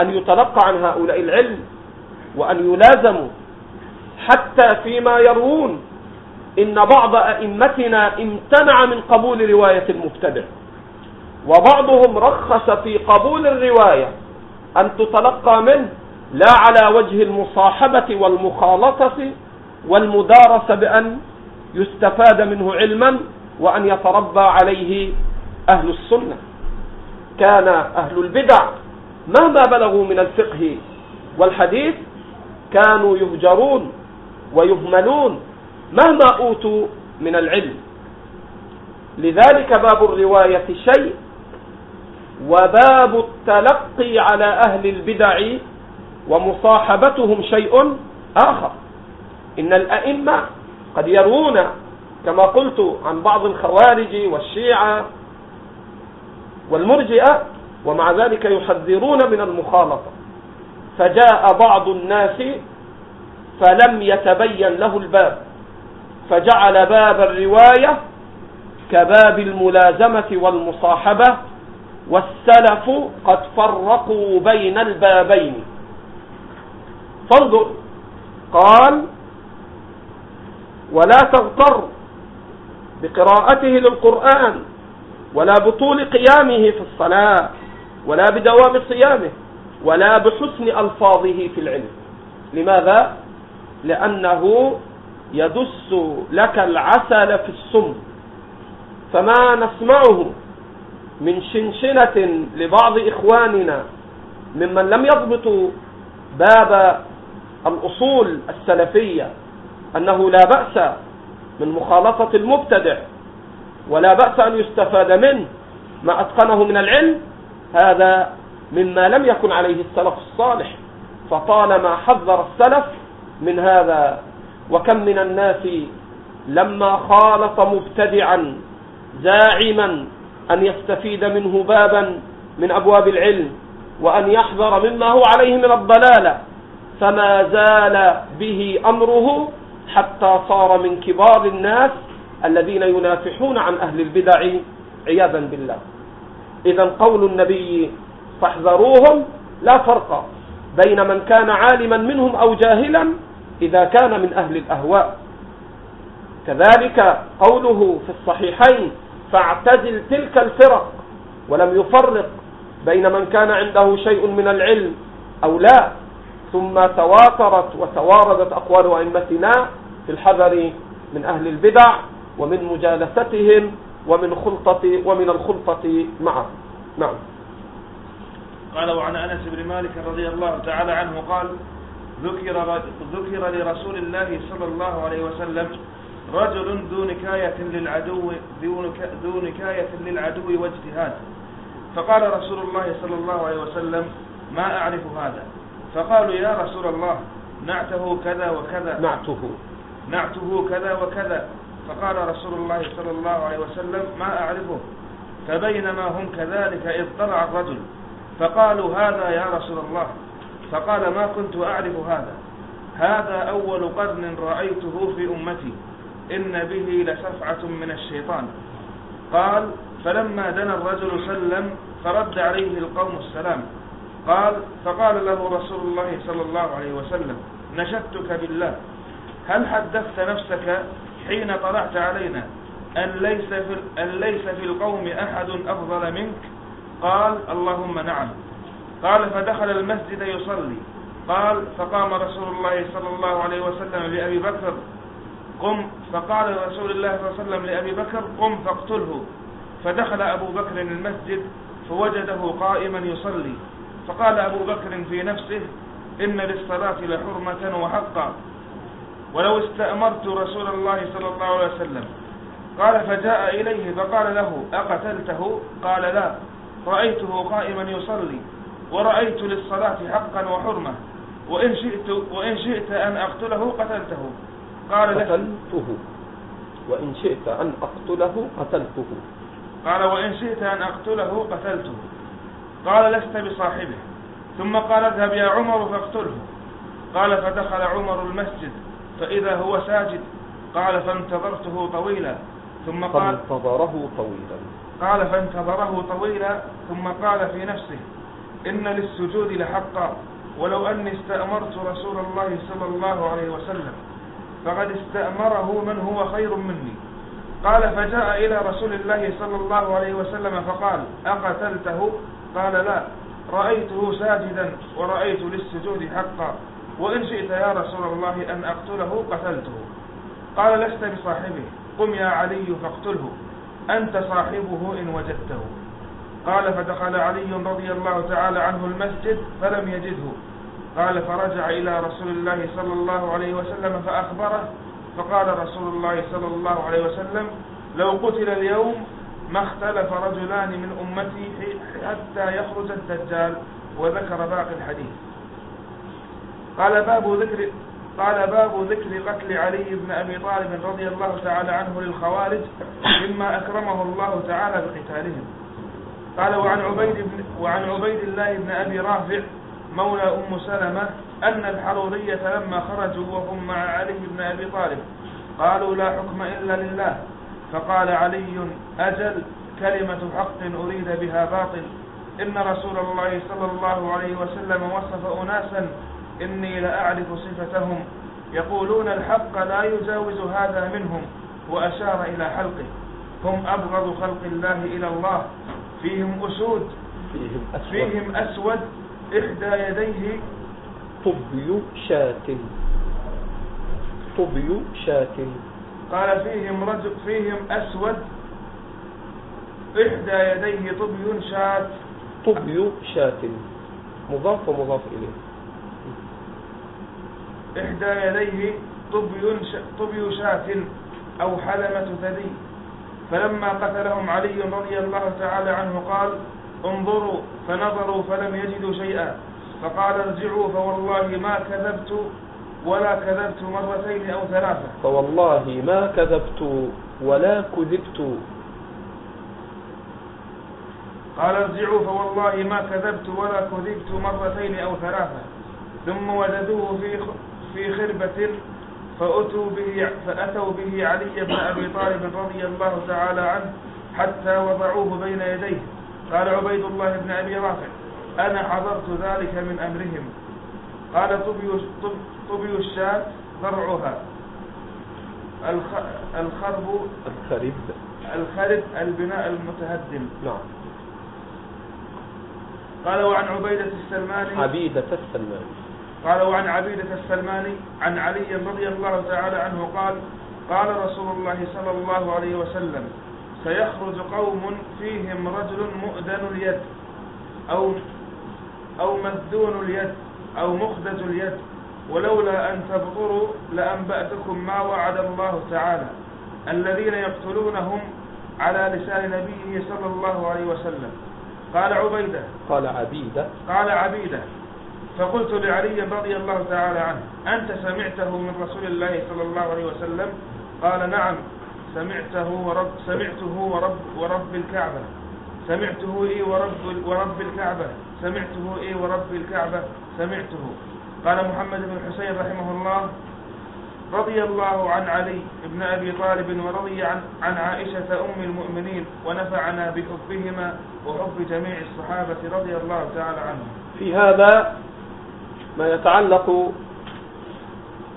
أن يتلقى عن هؤلاء العلم وأن يلازموا حتى فيما يروون إن بعض أئمتنا امتنع من قبول رواية المبتدع. وبعضهم رخص في قبول الرواية أن تتلقى منه لا على وجه المصاحبة والمخالطة والمدارسة بأن يستفاد منه علما وأن يتربى عليه أهل السنة. كان أهل البدع مهما بلغوا من الفقه والحديث كانوا يهجرون ويهملون مهما أوتوا من العلم. لذلك باب الرواية شيء وباب التلقي على أهل البدع ومصاحبتهم شيء آخر. إن الأئمة قد يروون كما قلت عن بعض الخوارج والشيعة والمرجئة ومع ذلك يحذرون من المخالطة. فجاء بعض الناس فلم يتبين له الباب فجعل باب الرواية كباب الملازمة والمصاحبة والسلف قد فرقوا بين البابين. فانظر قال ولا تغتر بقراءته للقرآن ولا بطول قيامه في الصلاة ولا بدوام صيامه ولا بحسن ألفاظه في العلم لماذا؟ لأنه يدس لك العسل في السم فما نسمعه من شنشنة لبعض إخواننا ممن لم يضبطوا باب الأصول السلفية أنه لا بأس من مخالطة المبتدع ولا بأس أن يستفاد منه ما أتقنه من العلم هذا مما لم يكن عليه السلف الصالح. فطالما حذر السلف من هذا وكم من الناس لما خالط مبتدعا زاعما أن يستفيد منه بابا من أبواب العلم وأن يحذر مما هو عليه من الضلالة فما زال به أمره حتى صار من كبار الناس الذين ينافحون عن أهل البدع عياذا بالله. إذا قول النبي فاحذروهم لا فرق بين من كان عالما منهم أو جاهلا إذا كان من أهل الأهواء. كذلك قوله في الصحيحين فاعتزل تلك الفرق ولم يفرق بين من كان عنده شيء من العلم أو لا. ثم تواترت وتواردت أقوال أئمتنا في الحذر من أهل البدع ومن مجالستهم ومن خلطة ومن الخلطة معه. نعم. قال وعن أنس بن مالك رضي الله تعالى عنه قال ذكر ذكر لرسول الله صلى الله عليه وسلم رجل ذو نكاية للعدو ذو نكاية للعدو واجتهاد. فقال رسول الله صلى الله عليه وسلم ما أعرف هذا. فقالوا يا رسول الله نعته كذا وكذا. نعته. نعته كذا وكذا. فقال رسول الله صلى الله عليه وسلم ما أعرفه؟ فبينما هم كذلك إذ طلع الرجل. فقالوا هذا يا رسول الله. فقال ما كنت أعرف هذا؟ هذا أول قرن رأيته في أمتي. إن به لسفعة من الشيطان. قال فلما دنا الرجل سلم فرد عليه القوم السلام. قال فقال له رسول الله صلى الله عليه وسلم نشدتك بالله. هل حدثت نفسك حين طلعت علينا أن ليس في, أن ليس في القوم أحد أفضل منك؟ قال اللهم نعم. قال فدخل المسجد يصلي. قال فقام رسول الله صلى الله عليه وسلم لأبي بكر قم. فقال رسول الله صلى الله عليه وسلم لأبي بكر قم فاقتله. فدخل أبو بكر المسجد فوجده قائما يصلي. فقال أبو بكر في نفسه إن للصلاة لحرمة وحقا. ولو استأمرت رسول الله صلى الله عليه وسلم. قال فجاء إليه فقال له أقتلته؟ قال لا. رأيته قائما يصلي. ورأيت للصلاة حقا وحرمة. وإن شئت, وإن شئت أن أقتله قتلته. قال قتلته. وإن شئت أن أقتله قتلته. قال وإن شئت أن أقتله قتلته. قال لست بصاحبه. ثم قال اذهب يا عمر فاقتله. قال فدخل عمر المسجد فإذا هو ساجد. قال فانتظرته طويلا. ثم قال فانتظره طويلا. قال فانتظره طويلا. ثم قال في نفسه إن للسجود لحقا. ولو أني استأمرت رسول الله صلى الله عليه وسلم فقد استأمره من هو خير مني. قال فجاء إلى رسول الله صلى الله عليه وسلم فقال أقتلته؟ قال لا رأيته ساجدا ورأيت للسجود حقا. وإن شئت يا رسول الله أن أقتله قتلته. قال لست بصاحبه. قم يا علي فاقتله. أنت صاحبه إن وجدته. قال فدخل علي رضي الله تعالى عنه المسجد فلم يجده. قال فرجع إلى رسول الله صلى الله عليه وسلم فأخبره. فقال رسول الله صلى الله عليه وسلم لو قتل اليوم ما اختلف رجلان من أمتي حتى يخرج الدجال وذكر باقي الحديث. قال باب ذكر قال باب ذكر قتل علي بن أبي طالب رضي الله تعالى عنه للخوارج مما أكرمه الله تعالى بقتالهم. قال وعن عبيد بن وعن عبيد الله بن أبي رافع مولى أم سلمة أن الحرورية لما خرجوا وهم مع علي بن أبي طالب قالوا لا حكم إلا لله. فقال علي أجل كلمة حق أريد بها باطل. إن رسول الله صلى الله عليه وسلم وصف أناسا إني لأعرف صفتهم. يقولون الحق لا يجاوز هذا منهم وأشار إلى حلقه هم أبغض خلق الله إلى الله. فيهم أسود فيهم أسود, فيهم أسود إحدى يديه طبي شاة طبي شاة قال فيهم رجل فيهم أسود إحدى يديه طبي شاة طبي شاة مضاف ومضاف إليه. إحدى يديه طبي طبي شاة أو حلمة ثدي. فلما قتلهم علي رضي الله تعالى عنه قال انظروا فنظروا فلم يجدوا شيئا. فقال ارجعوا فوالله ما كذبت. ولا كذبت مرتين أو ثلاثة. فوالله ما كذبت ولا كذبت. قال ارجعوا فوالله ما كذبت ولا كذبت مرتين أو ثلاثة. ثم وجدوه في في خربة فأتوا به فأتوا به علي بن أبي طالب رضي الله تعالى عنه حتى وضعوه بين يديه. قال عبيد الله بن أبي رافع أنا حضرت ذلك من أمرهم. قال طبي, الشاة ضرعها. الخرب الخرب الخرب البناء المتهدم. نعم. قال وعن عبيدة السلماني. عبيدة السلماني. قال وعن عبيدة السلماني عن علي رضي الله تعالى عنه قال قال رسول الله صلى الله عليه وسلم سيخرج قوم فيهم رجل مؤذن اليد أو أو مذون اليد. أو مخدج اليد ولولا أن تبطروا لأنبأتكم ما وعد الله تعالى. الذين يقتلونهم على لسان نبيه صلى الله عليه وسلم. قال عبيدة. قال عبيدة. قال عبيدة. فقلت لعلي رضي الله تعالى عنه أنت سمعته من رسول الله صلى الله عليه وسلم؟ قال نعم سمعته ورب سمعته ورب ورب الكعبة. سمعته إيه ورب ورب الكعبة؟ سمعته إيه ورب الكعبة؟ سمعته. قال محمد بن حسين رحمه الله رضي الله عن علي بن أبي طالب ورضي عن, عن عائشة أم المؤمنين ونفعنا بحبهما وحب جميع الصحابة رضي الله تعالى عنهم. في هذا ما يتعلق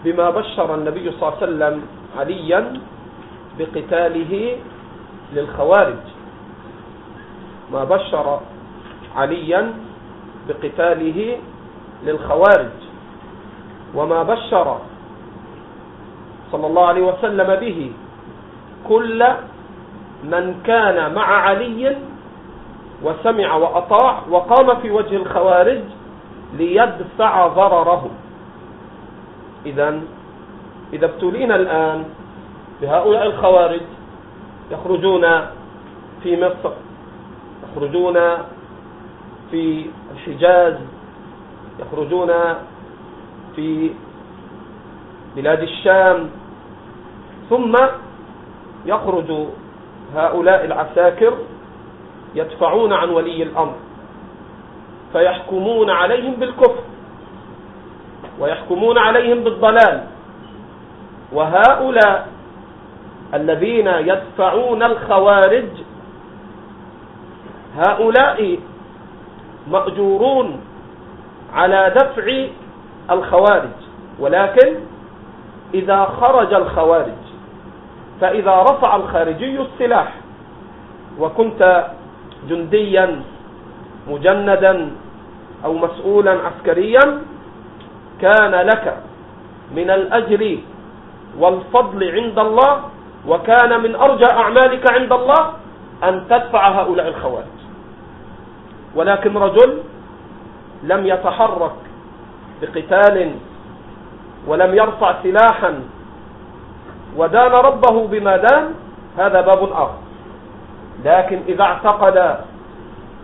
بما بشر النبي صلى الله عليه وسلم عليا بقتاله للخوارج. ما بشر عليا بقتاله للخوارج وما بشر صلى الله عليه وسلم به كل من كان مع علي وسمع وأطاع وقام في وجه الخوارج ليدفع ضررهم إذا إذا ابتلينا الآن بهؤلاء الخوارج يخرجون في مصر. يخرجون في الحجاز يخرجون في بلاد الشام ثم يخرج هؤلاء العساكر يدفعون عن ولي الأمر فيحكمون عليهم بالكفر ويحكمون عليهم بالضلال وهؤلاء الذين يدفعون الخوارج هؤلاء مأجورون على دفع الخوارج ولكن إذا خرج الخوارج فإذا رفع الخارجي السلاح وكنت جنديا مجندا أو مسؤولا عسكريا كان لك من الأجر والفضل عند الله وكان من أرجى أعمالك عند الله أن تدفع هؤلاء الخوارج. ولكن رجل لم يتحرك بقتال ولم يرفع سلاحا ودان ربه بما دان هذا باب آخر. لكن إذا اعتقد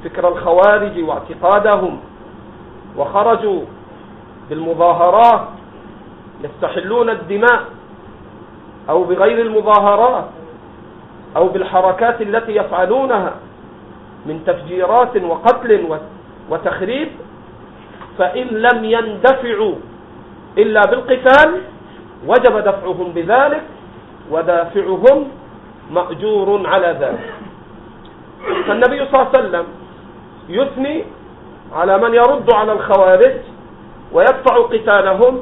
فكر الخوارج واعتقادهم وخرجوا بالمظاهرات يستحلون الدماء أو بغير المظاهرات أو بالحركات التي يفعلونها من تفجيرات وقتل وتخريب فإن لم يندفعوا إلا بالقتال وجب دفعهم بذلك ودافعهم مأجور على ذلك فالنبي صلى الله عليه وسلم يثني على من يرد على الخوارج ويدفع قتالهم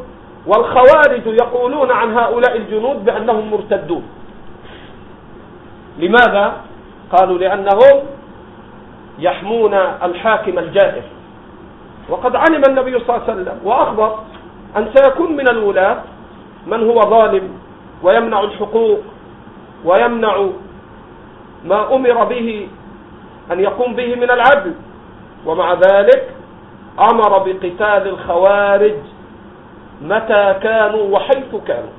والخوارج يقولون عن هؤلاء الجنود بأنهم مرتدون لماذا؟ قالوا لأنهم يحمون الحاكم الجائر. وقد علم النبي صلى الله عليه وسلم وأخبر أن سيكون من الولاة من هو ظالم ويمنع الحقوق ويمنع ما أمر به أن يقوم به من العدل. ومع ذلك أمر بقتال الخوارج متى كانوا وحيث كانوا.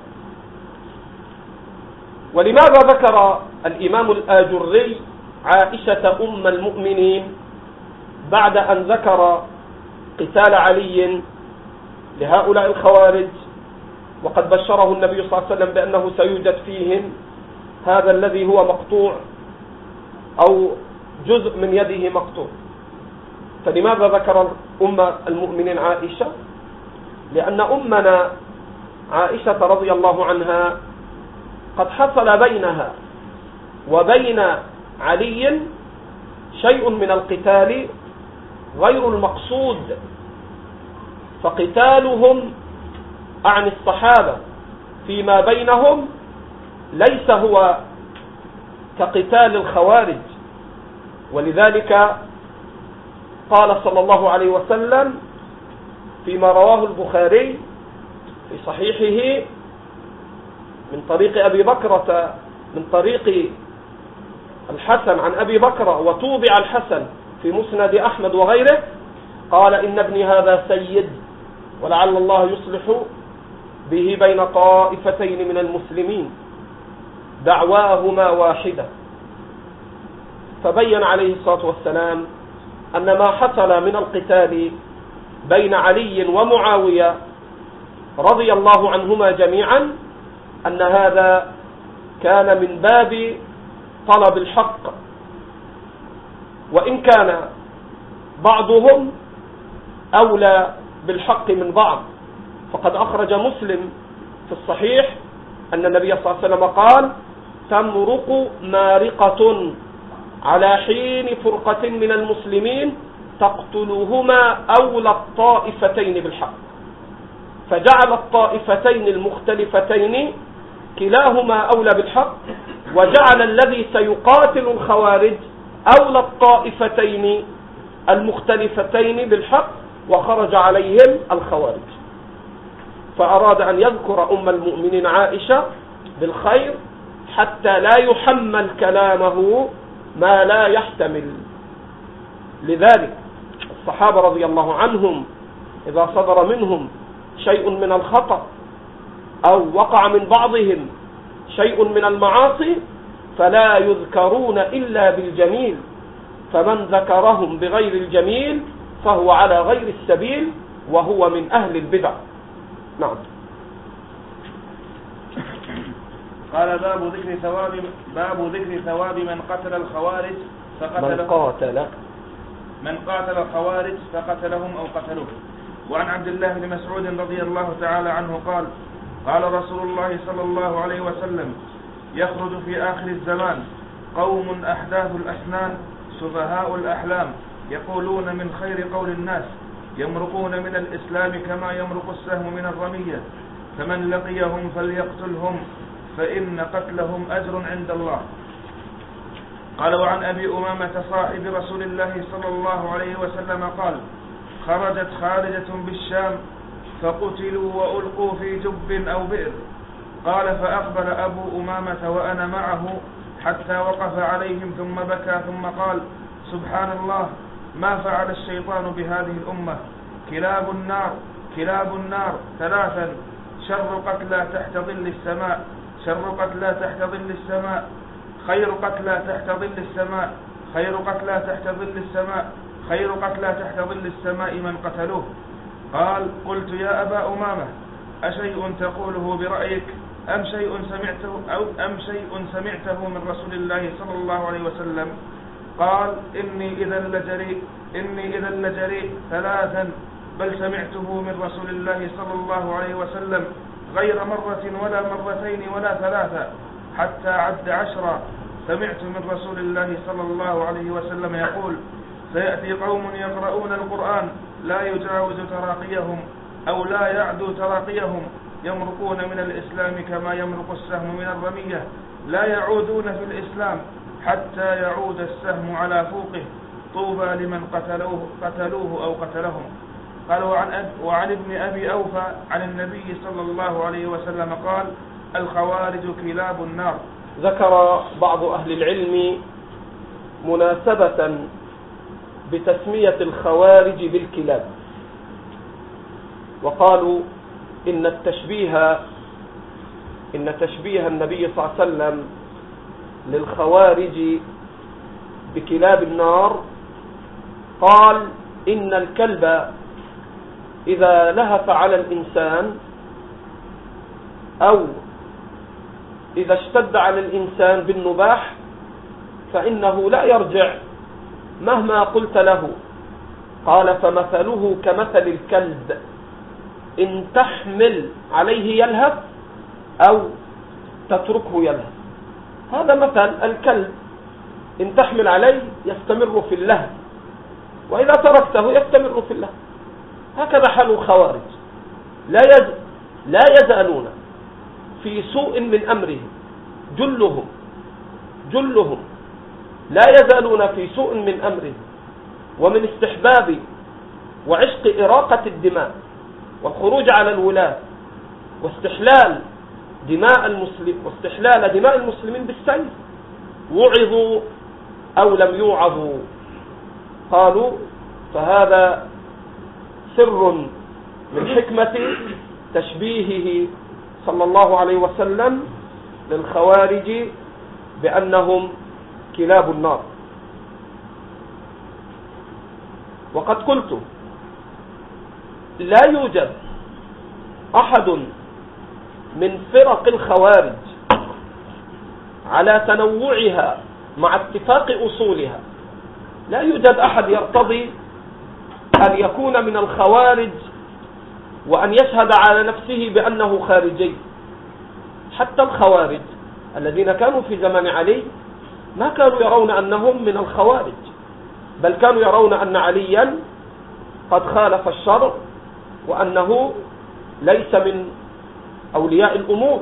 ولماذا ذكر الإمام الآجري عائشة أم المؤمنين بعد أن ذكر قتال علي لهؤلاء الخوارج وقد بشره النبي صلى الله عليه وسلم بأنه سيوجد فيهم هذا الذي هو مقطوع أو جزء من يده مقطوع. فلماذا ذكر أم المؤمنين عائشة؟ لأن أمنا عائشة رضي الله عنها قد حصل بينها وبين علي شيء من القتال غير المقصود فقتالهم عن الصحابة فيما بينهم ليس هو كقتال الخوارج. ولذلك قال صلى الله عليه وسلم فيما رواه البخاري في صحيحه من طريق أبي بكرة من طريق الحسن عن أبي بكر وتوضع الحسن في مسند أحمد وغيره قال إن ابني هذا سيد ولعل الله يصلح به بين طائفتين من المسلمين دعواهما واحدة. فبين عليه الصلاة والسلام أن ما حصل من القتال بين علي ومعاوية رضي الله عنهما جميعا أن هذا كان من باب طلب الحق. وإن كان بعضهم أولى بالحق من بعض. فقد أخرج مسلم في الصحيح أن النبي صلى الله عليه وسلم قال تمرق مارقة على حين فرقة من المسلمين تقتلهما أولى الطائفتين بالحق. فجعل الطائفتين المختلفتين كلاهما أولى بالحق وجعل الذي سيقاتل الخوارج أولى الطائفتين المختلفتين بالحق وخرج عليهم الخوارج. فأراد أن يذكر أم المؤمنين عائشة بالخير حتى لا يحمل كلامه ما لا يحتمل. لذلك الصحابة رضي الله عنهم إذا صدر منهم شيء من الخطأ أو وقع من بعضهم شيء من المعاصي فلا يذكرون إلا بالجميل. فمن ذكرهم بغير الجميل فهو على غير السبيل وهو من أهل البدع. نعم. قال باب ذكر ثواب باب ذكر ثواب من قتل الخوارج من قاتل. من قاتل الخوارج فقتلهم أو قتلوه. وعن عبد الله بن مسعود رضي الله تعالى عنه قال قال رسول الله صلى الله عليه وسلم يخرج في آخر الزمان قوم أحداث الأسنان سفهاء الأحلام يقولون من خير قول الناس يمرقون من الإسلام كما يمرق السهم من الرمية فمن لقيهم فليقتلهم فإن قتلهم أجر عند الله. قال وعن أبي أمامة صاحب رسول الله صلى الله عليه وسلم قال خرجت خارجة بالشام فقتلوا وألقوا في جب أو بئر. قال فأقبل أبو أمامة وأنا معه حتى وقف عليهم ثم بكى ثم قال سبحان الله ما فعل الشيطان بهذه الأمة؟ كلاب النار كلاب النار. ثلاثا شر قتلى تحت ظل السماء. شر قتلى تحت ظل السماء. خير قتلى تحت ظل السماء. خير قتلى تحت ظل السماء. خير قتلى تحت ظل السماء من قتلوه. قال قلت يا أبا أمامة أشيء تقوله برأيك؟ أم شيء سمعته أو أم شيء سمعته من رسول الله صلى الله عليه وسلم؟ قال إني إذا لجريء إني إذا لجريء ثلاثا بل سمعته من رسول الله صلى الله عليه وسلم غير مرة ولا مرتين ولا ثلاثة حتى عد عشرا سمعت من رسول الله صلى الله عليه وسلم يقول سيأتي قوم يقرؤون القرآن لا يجاوز تراقيهم أو لا يعدو تراقيهم يمرقون من الإسلام كما يمرق السهم من الرمية. لا يعودون في الإسلام حتى يعود السهم على فوقه. طوبى لمن قتلوه, قتلوه أو قتلهم. قال وعن, أب وعن ابن أبي أوفى عن النبي صلى الله عليه وسلم قال الخوارج كلاب النار. ذكر بعض أهل العلم مناسبة بتسمية الخوارج بالكلاب. وقالوا إن التشبيه إن تشبيه النبي صلى الله عليه وسلم للخوارج بكلاب النار قال إن الكلب إذا لهف على الإنسان أو إذا اشتد على الإنسان بالنباح فإنه لا يرجع. مهما قلت له. قال فمثله كمثل الكلب. إن تحمل عليه يلهث أو تتركه يلهث. هذا مثل الكلب. إن تحمل عليه يستمر في اللهث وإذا تركته يستمر في اللهث هكذا حال الخوارج. لا يز... لا يزالون في سوء من أمرهم. جلهم جلهم لا يزالون في سوء من أمرهم ومن استحباب وعشق إراقة الدماء والخروج على الولاة واستحلال دماء المسلم واستحلال دماء المسلمين بالسيف وعظوا أو لم يوعظوا قالوا فهذا سر من حكمة تشبيهه صلى الله عليه وسلم للخوارج بأنهم كلاب النار. وقد قلت لا يوجد أحد من فرق الخوارج على تنوعها مع اتفاق أصولها. لا يوجد أحد يرتضي أن يكون من الخوارج وأن يشهد على نفسه بأنه خارجي. حتى الخوارج الذين كانوا في زمن علي ما كانوا يرون أنهم من الخوارج بل كانوا يرون أن عليا قد خالف الشرع وأنه ليس من أولياء الأمور.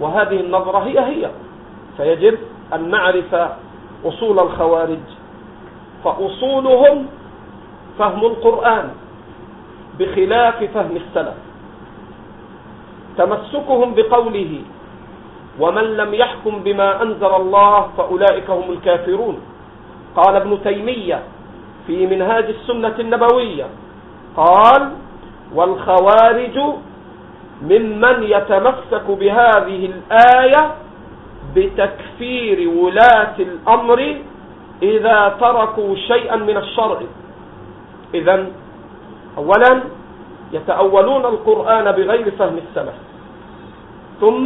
وهذه النظرة هي هي. فيجب أن نعرف أصول الخوارج. فأصولهم فهم القرآن بخلاف فهم السلف. تمسكهم بقوله ومن لم يحكم بما أنزل الله فأولئك هم الكافرون. قال ابن تيمية في منهاج السنة النبوية قال والخوارج ممن يتمسك بهذه الآية بتكفير ولاة الأمر إذا تركوا شيئا من الشرع. إذا أولا يتأولون القرآن بغير فهم السلف ثم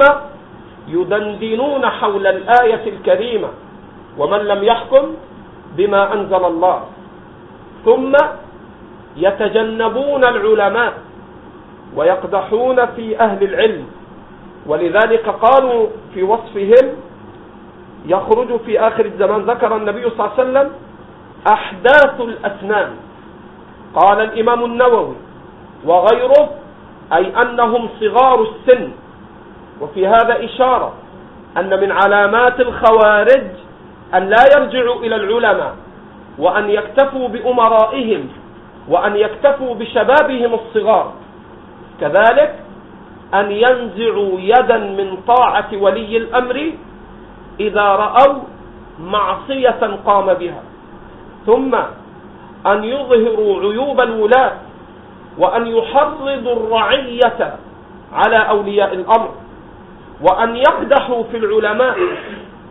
يدندنون حول الآية الكريمة. ومن لم يحكم بما أنزل الله. ثم يتجنبون العلماء ويقدحون في أهل العلم. ولذلك قالوا في وصفهم يخرج في آخر الزمان ذكر النبي صلى الله عليه وسلم أحداث الأسنان. قال الإمام النووي وغيره أي أنهم صغار السن. وفي هذا إشارة أن من علامات الخوارج أن لا يرجعوا إلى العلماء وأن يكتفوا بأمرائهم وأن يكتفوا بشبابهم الصغار. كذلك أن ينزعوا يدا من طاعة ولي الأمر إذا رأوا معصية قام بها. ثم أن يظهروا عيوب الولاة وأن يحرضوا الرعية على أولياء الأمر. وأن يقدحوا في العلماء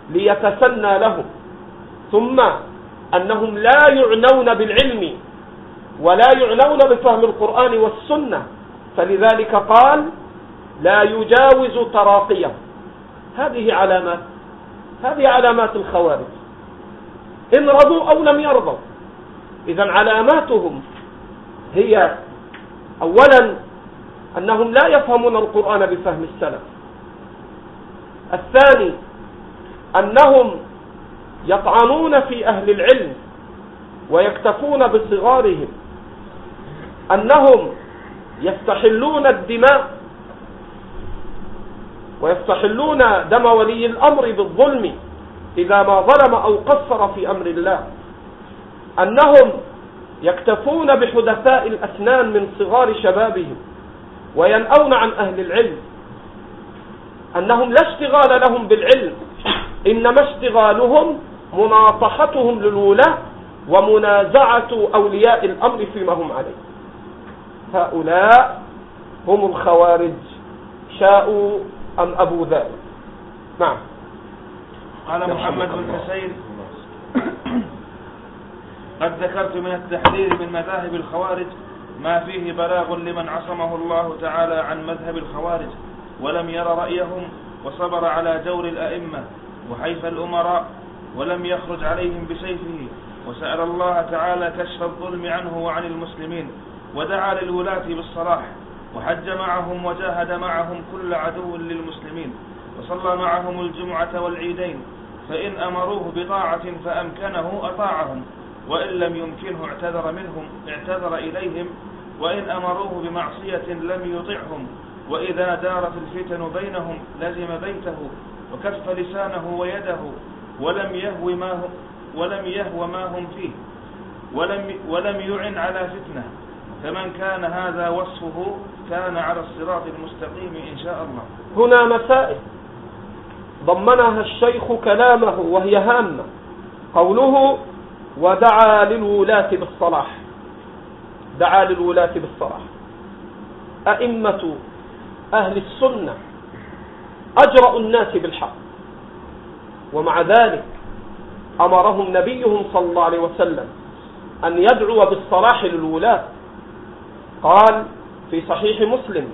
ليتسنى لهم. ثم أنهم لا يعنون بالعلم ولا يعنون بفهم القرآن والسنة. فلذلك قال لا يجاوز تراقية. هذه علامات هذه علامات الخوارج. إن رضوا أو لم يرضوا إذا علاماتهم هي أولا أنهم لا يفهمون القرآن بفهم السلف. الثاني أنهم يطعنون في أهل العلم ويكتفون بصغارهم أنهم يستحلون الدماء ويستحلون دم ولي الأمر بالظلم إذا ما ظلم أو قصر في أمر الله أنهم يكتفون بحدثاء الأسنان من صغار شبابهم وينأون عن أهل العلم. أنهم لا اشتغال لهم بالعلم. إنما اشتغالهم مناطحتهم للولاة ومنازعة أولياء الأمر فيما هم عليه. هؤلاء هم الخوارج. شاءوا أم أبو ذر. نعم. قال محمد بن حسين. قد ذكرت من التحذير من مذاهب الخوارج ما فيه بلاغ لمن عصمه الله تعالى عن مذهب الخوارج. ولم ير رأيهم وصبر على جور الأئمة وحيف الأمراء ولم يخرج عليهم بسيفه وسأل الله تعالى كشف الظلم عنه وعن المسلمين ودعا للولاة بالصلاح وحج معهم وجاهد معهم كل عدو للمسلمين وصلى معهم الجمعة والعيدين فإن أمروه بطاعة فأمكنه أطاعهم وإن لم يمكنه اعتذر منهم اعتذر إليهم وإن أمروه بمعصية لم يطعهم وإذا دارت الفتن بينهم لزم بيته وكف لسانه ويده ولم يهو ما هم ولم يهو ما هم فيه. ولم ولم يعن على فتنة. فمن كان هذا وصفه كان على الصراط المستقيم إن شاء الله. هنا مسائل. ضمنها الشيخ كلامه وهي هامة. قوله ودعا للولاة بالصلاح دعا للولاة بالصلاح. أئمة أهل السنة. أجرأ الناس بالحق. ومع ذلك أمرهم نبيهم صلى الله عليه وسلم أن يدعو بالصلاح للولاة. قال في صحيح مسلم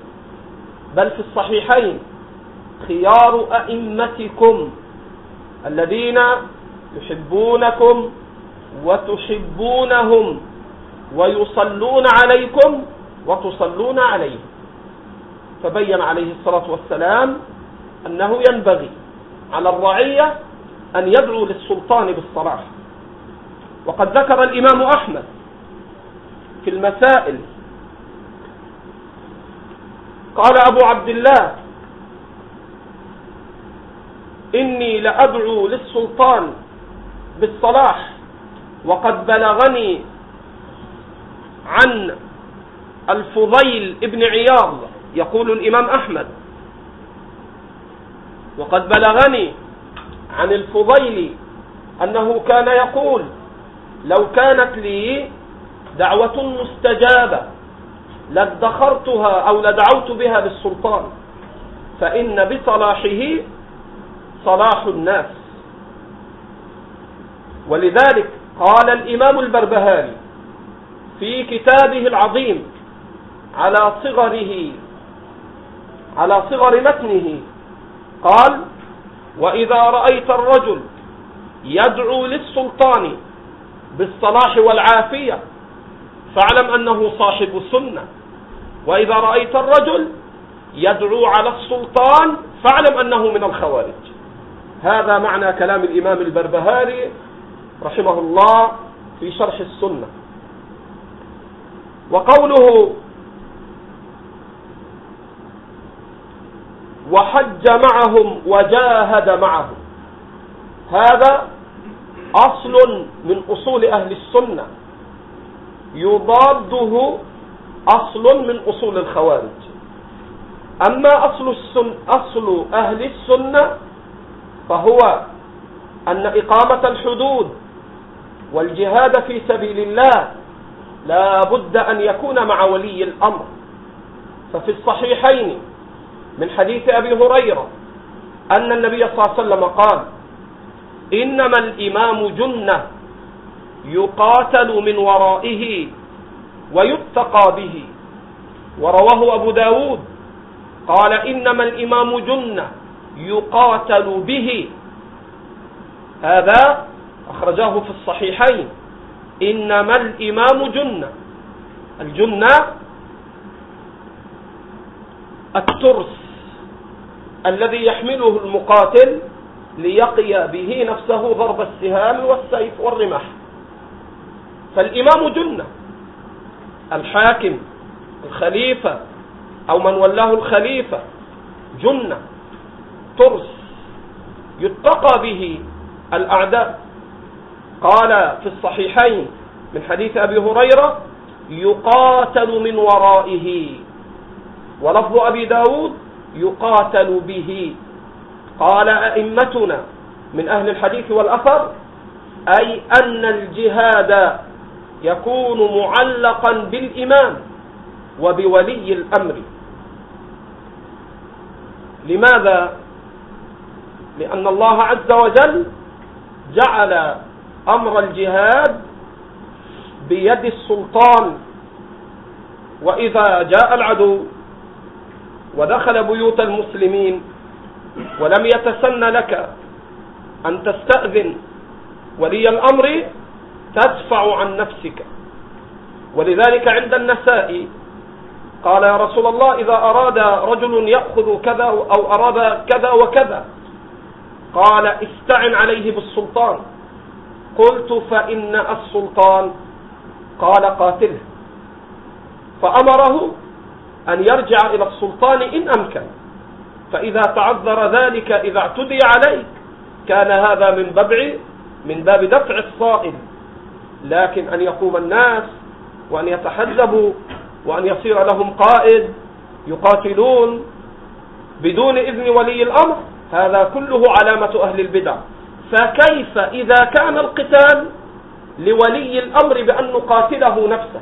بل في الصحيحين خيار أئمتكم الذين يحبونكم وتحبونهم ويصلون عليكم وتصلون عليه فبين عليه الصلاة والسلام أنه ينبغي على الرعية أن يدعو للسلطان بالصلاح وقد ذكر الإمام أحمد في المسائل قال أبو عبد الله إني لأدعو للسلطان بالصلاح وقد بلغني عن الفضيل ابن عياض يقول الإمام أحمد. وقد بلغني عن الفضيل أنه كان يقول لو كانت لي دعوة مستجابة لادخرتها أو لدعوت بها للسلطان فإن بصلاحه صلاح الناس. ولذلك قال الإمام البربهاري في كتابه العظيم على صغره على صغر متنه. قال وإذا رأيت الرجل يدعو للسلطان بالصلاح والعافية فاعلم أنه صاحب سنة وإذا رأيت الرجل يدعو على السلطان فاعلم أنه من الخوارج. هذا معنى كلام الإمام البربهاري رحمه الله في شرح السنة. وقوله وحج معهم وجاهد معهم. هذا أصل من أصول أهل السنة. يضاده أصل من أصول الخوارج. أما أصل, السن أصل أهل السنة فهو أن إقامة الحدود والجهاد في سبيل الله لا بد أن يكون مع ولي الأمر. ففي الصحيحين من حديث أبي هريرة أن النبي صلى الله عليه وسلم قال إنما الإمام جنة يقاتل من ورائه ويتقى به. ورواه أبو داود قال إنما الإمام جنة يقاتل به. هذا أخرجاه في الصحيحين. إنما الإمام جنة. الجنة الترس. الذي يحمله المقاتل ليقي به نفسه ضرب السهام والسيف والرمح فالإمام جنة الحاكم الخليفة أو من ولاه الخليفة جنة ترس يتقى به الأعداء. قال في الصحيحين من حديث أبي هريرة يقاتل من ورائه. ولفظ أبي داود يقاتل به. قال أئمتنا من أهل الحديث والأثر أي أن الجهاد يكون معلقا بالإمام وبولي الأمر. لماذا؟ لأن الله عز وجل جعل أمر الجهاد بيد السلطان. وإذا جاء العدو ودخل بيوت المسلمين. ولم يتسن لك أن تستأذن. ولي الأمر تدفع عن نفسك. ولذلك عند النساء قال يا رسول الله إذا أراد رجل يأخذ كذا أو أراد كذا وكذا قال استعن عليه بالسلطان. قلت فإن السلطان. قال قاتله. فأمره أن يرجع إلى السلطان إن أمكن. فإذا تعذر ذلك إذا اعتدي عليه كان هذا من ببع من باب دفع الصائل لكن أن يقوم الناس وأن يتحزبوا وأن يصير لهم قائد يقاتلون بدون إذن ولي الأمر هذا كله علامة أهل البدع. فكيف إذا كان القتال لولي الأمر بأن نقاتله نفسه؟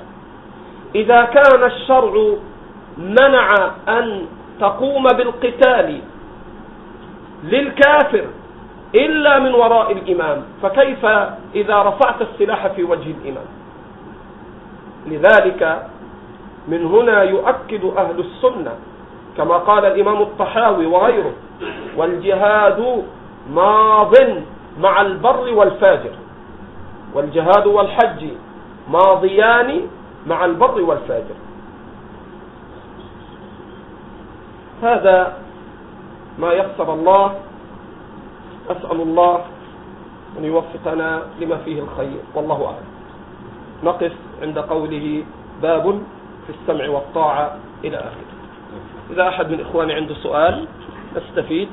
إذا كان الشرع منع أن تقوم بالقتال للكافر إلا من وراء الإمام. فكيف إذا رفعت السلاح في وجه الإمام؟ لذلك من هنا يؤكد أهل السنة كما قال الإمام الطحاوي وغيره والجهاد ماض مع البر والفاجر والجهاد والحج ماضيان مع البر والفاجر. هذا ما يسر الله. أسأل الله أن يوفقنا لما فيه الخير. والله أعلم. نقف عند قوله باب في السمع والطاعة إلى آخره. إذا أحد من إخواني عنده سؤال نستفيد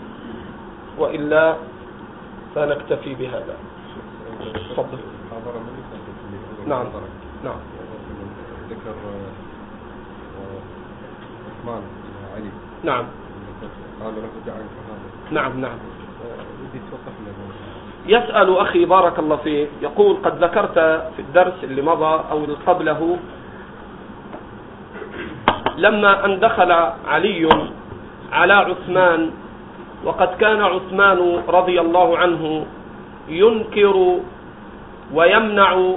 وإلا فنكتفي بهذا. تفضل. نعم. نعم. ذكر عثمان. نعم. قال عنك هذا نعم نعم. لنا. يسأل أخي بارك الله فيك يقول قد ذكرت في الدرس اللي مضى أو اللي قبله لما أن دخل علي على عثمان وقد كان عثمان رضي الله عنه ينكر ويمنع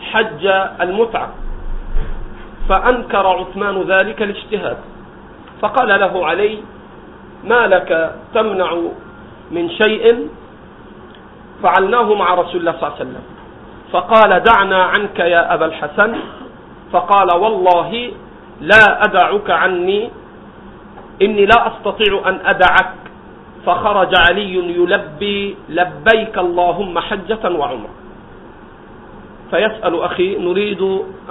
حج المتعة فأنكر عثمان ذلك الاجتهاد. فقال له علي ما لك تمنع من شيء؟ فعلناه مع رسول الله صلى الله عليه وسلم. فقال دعنا عنك يا أبا الحسن. فقال والله لا أدعك عني إني لا أستطيع أن أدعك. فخرج علي يلبي لبيك اللهم حجة وعمرة. فيسأل أخي نريد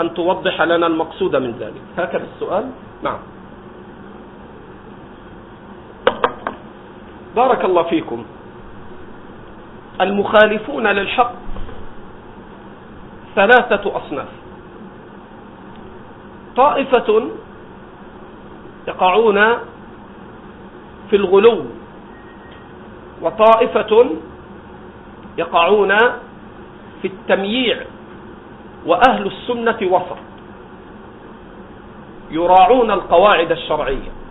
أن توضح لنا المقصود من ذلك. هكذا السؤال؟ نعم. بارك الله فيكم. المخالفون للحق ثلاثة أصناف. طائفة يقعون في الغلو وطائفة يقعون في التمييع وأهل السنة وسط يراعون القواعد الشرعية.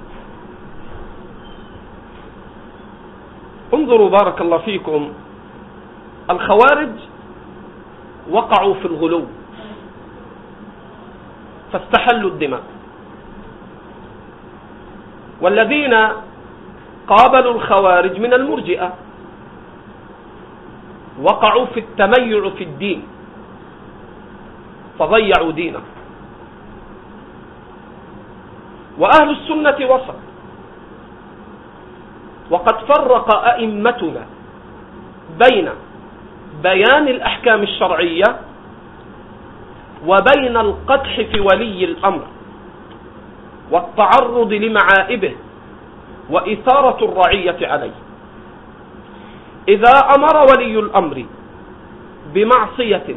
انظروا بارك الله فيكم. الخوارج وقعوا في الغلو. فاستحلوا الدماء. والذين قابلوا الخوارج من المرجئة وقعوا في التميع في الدين. فضيعوا دينه وأهل السنة وسط. وقد فرق أئمتنا بين بيان الأحكام الشرعية وبين القدح في ولي الأمر والتعرض لمعائبه وإثارة الرعية عليه. إذا أمر ولي الأمر بمعصية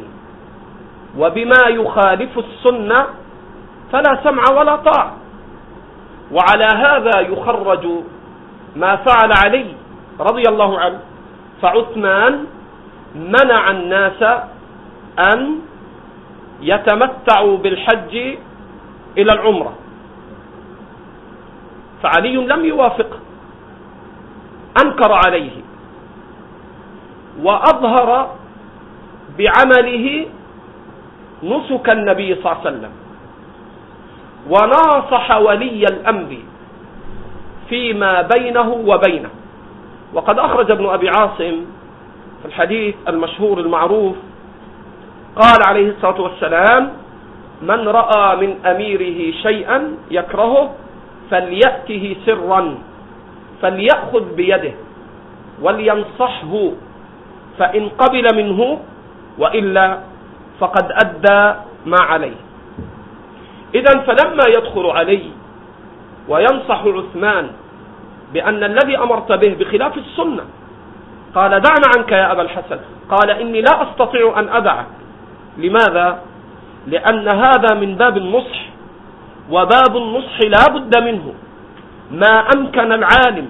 وبما يخالف السنة فلا سمع ولا طاعة وعلى هذا يخرج ما فعل علي رضي الله عنه. فعثمان منع الناس أن يتمتعوا بالحج إلى العمرة. فعلي لم يوافق أنكر عليه وأظهر بعمله نسك النبي صلى الله عليه وسلم وناصح ولي الأمر. فيما بينه وبينه. وقد أخرج ابن أبي عاصم في الحديث المشهور المعروف قال عليه الصلاة والسلام من رأى من أميره شيئا يكرهه فليأته سرا فليأخذ بيده ولينصحه فإن قبل منه وإلا فقد أدى ما عليه. إذا فلما يدخل علي وينصح عثمان بأن الذي أمرت به بخلاف السنة. قال دعنا عنك يا أبا الحسن. قال إني لا أستطيع أن أدعك. لماذا؟ لأن هذا من باب النصح وباب النصح لا بد منه. ما أمكن العالم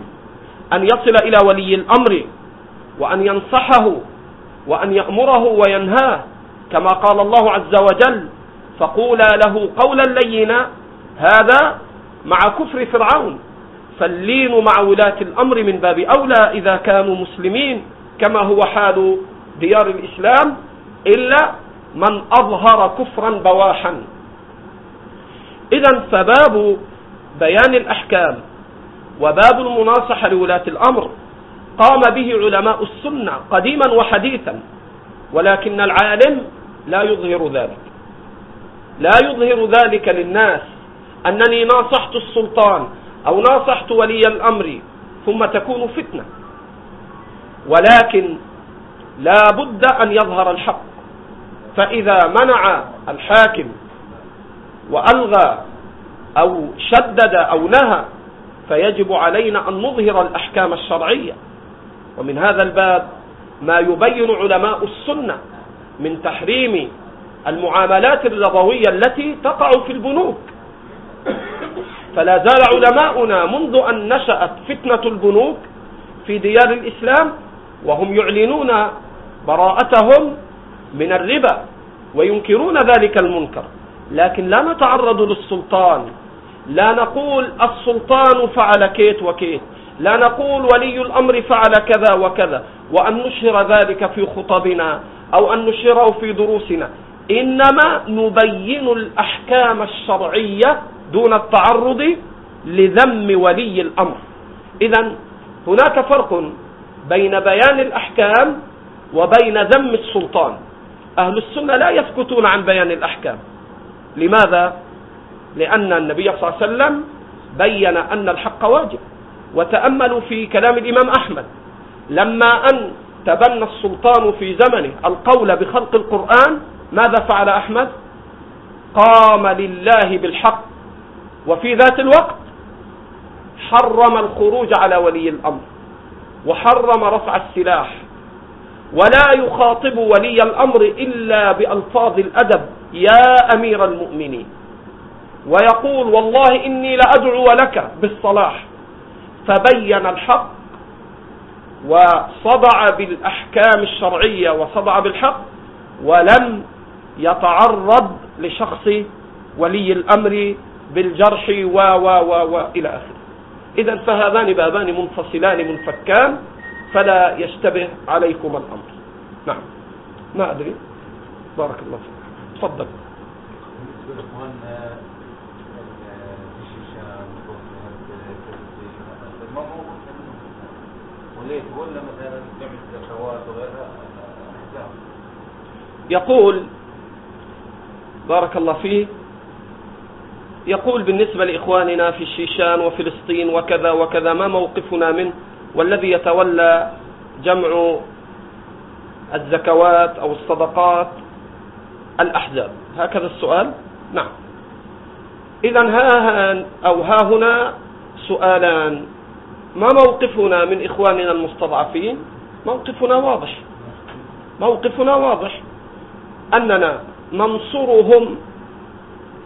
أن يصل إلى ولي الأمر وأن ينصحه وأن يأمره وينهاه كما قال الله عز وجل فقولا له قولا لينا هذا مع كفر فرعون. فاللين مع ولاة الأمر من باب أولى إذا كانوا مسلمين كما هو حال ديار الإسلام إلا من أظهر كفرا بواحا. إذا فباب بيان الأحكام وباب المناصحة لولاة الأمر. قام به علماء السنة قديما وحديثا ولكن العالم لا يظهر ذلك. لا يظهر ذلك للناس. أنني ناصحت السلطان أو ناصحت ولي الأمر ثم تكون فتنة. ولكن لا بد أن يظهر الحق. فإذا منع الحاكم وألغى أو شدد أو نهى فيجب علينا أن نظهر الأحكام الشرعية. ومن هذا الباب ما يبين علماء السنة من تحريم المعاملات الربوية التي تقع في البنوك. فلا زال علماؤنا منذ أن نشأت فتنة البنوك في ديار الإسلام وهم يعلنون براءتهم من الربا وينكرون ذلك المنكر. لكن لا نتعرض للسلطان. لا نقول السلطان فعل كيت وكيت. لا نقول ولي الأمر فعل كذا وكذا. وأن نشهر ذلك في خطبنا أو أن نشهره في دروسنا. إنما نبين الأحكام الشرعية دون التعرض لذم ولي الأمر. إذا هناك فرق بين بيان الأحكام وبين ذم السلطان. أهل السنة لا يسكتون عن بيان الأحكام. لماذا؟ لأن النبي صلى الله عليه وسلم بين أن الحق واجب وتأملوا في كلام الإمام أحمد. لما أن تبنى السلطان في زمنه القول بخلق القرآن ماذا فعل أحمد؟ قام لله بالحق وفي ذات الوقت حرم الخروج على ولي الأمر وحرم رفع السلاح ولا يخاطب ولي الأمر إلا بألفاظ الأدب يا أمير المؤمنين. ويقول والله إني لأدعو لك بالصلاح. فبين الحق وصدع بالأحكام الشرعية وصدع بالحق ولم يتعرض لشخص ولي الأمر بالجرح و و و و إلى آخره. إذا فهذان بابان منفصلان منفكان فلا يشتبه عليكم الأمر. نعم. ما أدري. بارك الله فيك. تفضل. يقول بارك الله فيه يقول بالنسبة لإخواننا في الشيشان وفلسطين وكذا وكذا ما موقفنا منه؟ والذي يتولى جمع الزكوات أو الصدقات الأحزاب. هكذا السؤال؟ نعم. إذا ها أو ها هنا سؤالان. ما موقفنا من إخواننا المستضعفين؟ موقفنا واضح. موقفنا واضح أننا ننصرهم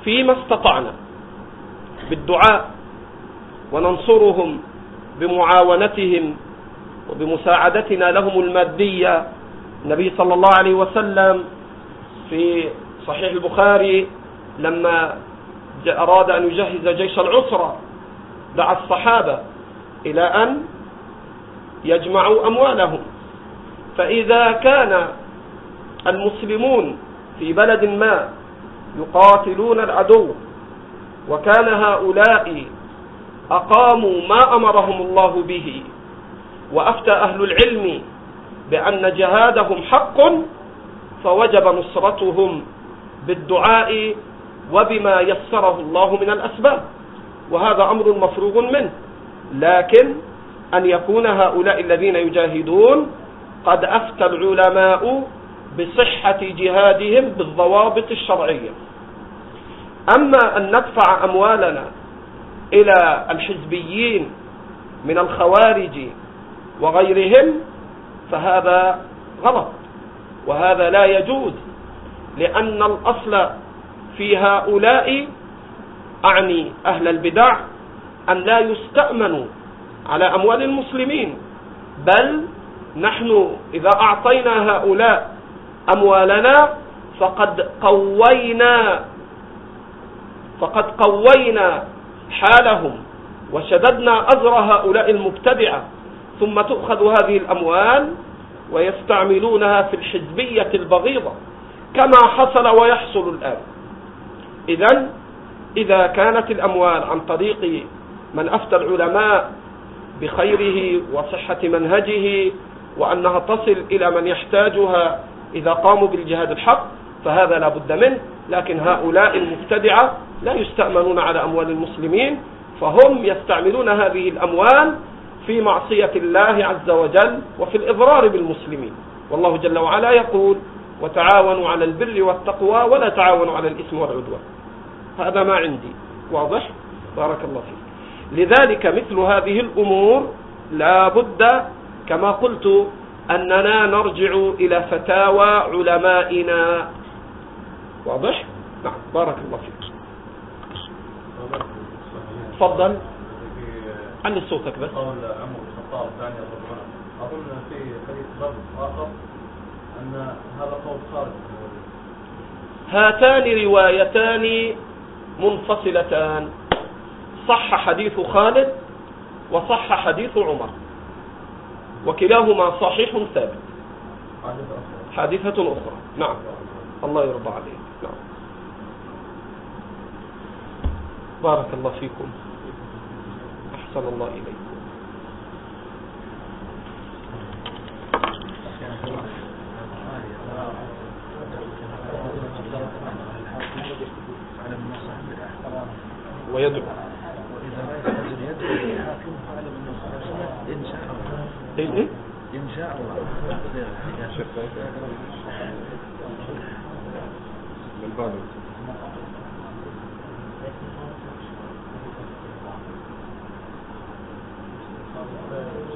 فيما استطعنا. بالدعاء وننصرهم بمعاونتهم وبمساعدتنا لهم المادية. النبي صلى الله عليه وسلم في صحيح البخاري لما أراد أن يجهز جيش العسرة دعا الصحابة إلى أن يجمعوا أموالهم. فإذا كان المسلمون في بلد ما يقاتلون العدو وكان هؤلاء أقاموا ما أمرهم الله به. وأفتى أهل العلم بأن جهادهم حق فوجب نصرتهم بالدعاء وبما يسره الله من الأسباب. وهذا أمر مفروغ منه. لكن أن يكون هؤلاء الذين يجاهدون قد أفتى العلماء بصحة جهادهم بالضوابط الشرعية. أما أن ندفع أموالنا إلى الحزبيين من الخوارج وغيرهم فهذا غلط. وهذا لا يجوز لأن الأصل في هؤلاء أعني أهل البدع أن لا يستأمنوا على أموال المسلمين بل نحن إذا أعطينا هؤلاء أموالنا فقد قوينا فقد قوينا حالهم وشددنا أزر هؤلاء المبتدعة ثم تؤخذ هذه الأموال ويستعملونها في الحزبية البغيضة كما حصل ويحصل الآن. إذا إذا كانت الأموال عن طريق من أفتى العلماء بخيره وصحة منهجه وأنها تصل إلى من يحتاجها إذا قاموا بالجهاد الحق فهذا لا بد منه لكن هؤلاء المبتدعة لا يستأمنون على أموال المسلمين فهم يستعملون هذه الأموال في معصية الله عز وجل وفي الإضرار بالمسلمين. والله جل وعلا يقول وتعاونوا على البر والتقوى ولا تعاونوا على الإثم والعدوان. هذا ما عندي. واضح؟ بارك الله فيك. لذلك مثل هذه الأمور لا بد كما قلت أننا نرجع إلى فتاوى علمائنا. واضح؟ نعم. بارك الله فيك. تفضل. عن صوتك بس قول عمر بن الخطاب ثاني أظن في حديث ضرب آخر أن هذا قول خالد هاتان روايتان منفصلتان. صح حديث خالد وصح حديث عمر. وكلاهما صحيح ثابت. حادثة أخرى. نعم. الله يرضى عليك بارك الله فيكم. أحسن الله إليكم. ويدعو. إن شاء الله إيه إيه؟ إن شاء الله. الألباني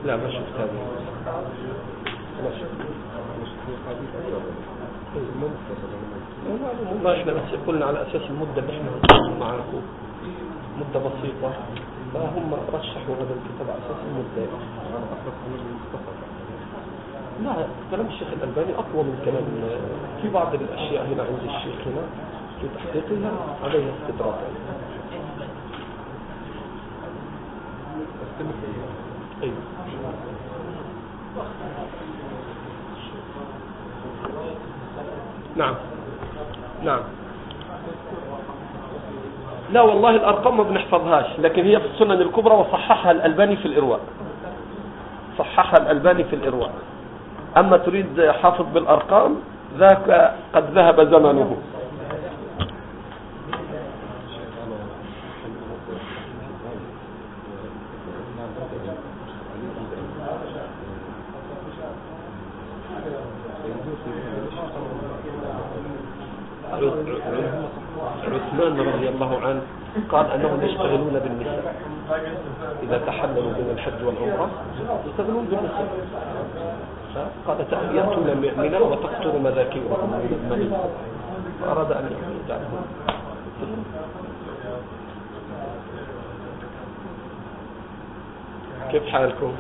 لا ما شفت هذه ما شفت. والله إحنا بس قلنا على أساس المدة اللي إحنا معاكم. مدة بسيطة. فهم رشحوا هذا الكتاب على أساس المدة. لا كلام الشيخ الألباني أقوى من كلام في بعض الأشياء هنا عند الشيخ هنا في تحقيقها عليها استدراك. أيوه نعم. نعم. لا والله الأرقام ما بنحفظهاش لكن هي في السنن الكبرى وصححها الألباني في الإرواء. صححها الألباني في الإرواء. أما تريد حافظ بالأرقام ذاك قد ذهب زمنه عثمان رضي الله عنه قال أنهم يشتغلون بالنساء. إذا تحللوا من الحج والعمرة يشتغلون بالنساء. قال يأتون مؤمنا وتقتل مذاكيرهم فأراد أن يجعلهم كيف حالكم؟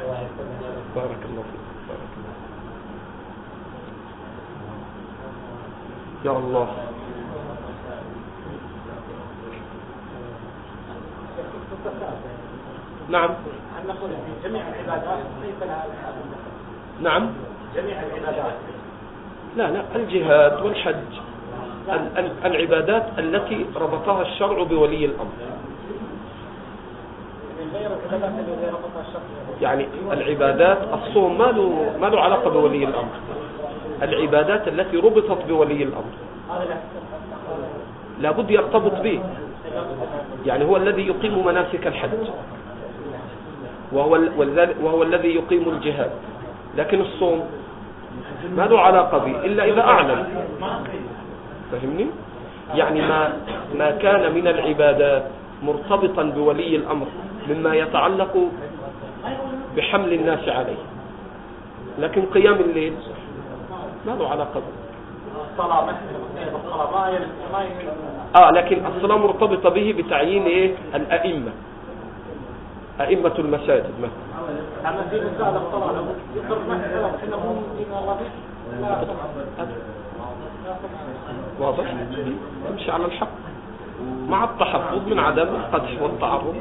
بارك الله فيك بارك الله يا الله. نعم. أن نقول في جميع العبادات ليس لها نعم. جميع العبادات. لا لا الجهاد والحج ال- ال- العبادات التي ربطها الشرع بولي الأمر. يعني العبادات الصوم ما له ما له علاقة بولي الأمر. العبادات التي ربطت بولي الأمر. لابد يرتبط به. يعني هو الذي يقيم مناسك الحج. وهو, وهو الذي يقيم الجهاد. لكن الصوم ما له علاقة به إلا إذا أعلم. فهمني؟ يعني ما ما كان من العبادات مرتبطا بولي الأمر مما يتعلق بحمل الناس عليه. لكن قيام الليل ما له علاقة به. الصلاة ما ما آه لكن الصلاة مرتبطة به بتعيين إيه؟ الأئمة. أئمة المساجد مثلا واضح؟ يمشي على الحق. مع التحفظ من عدم القدح والتعرض.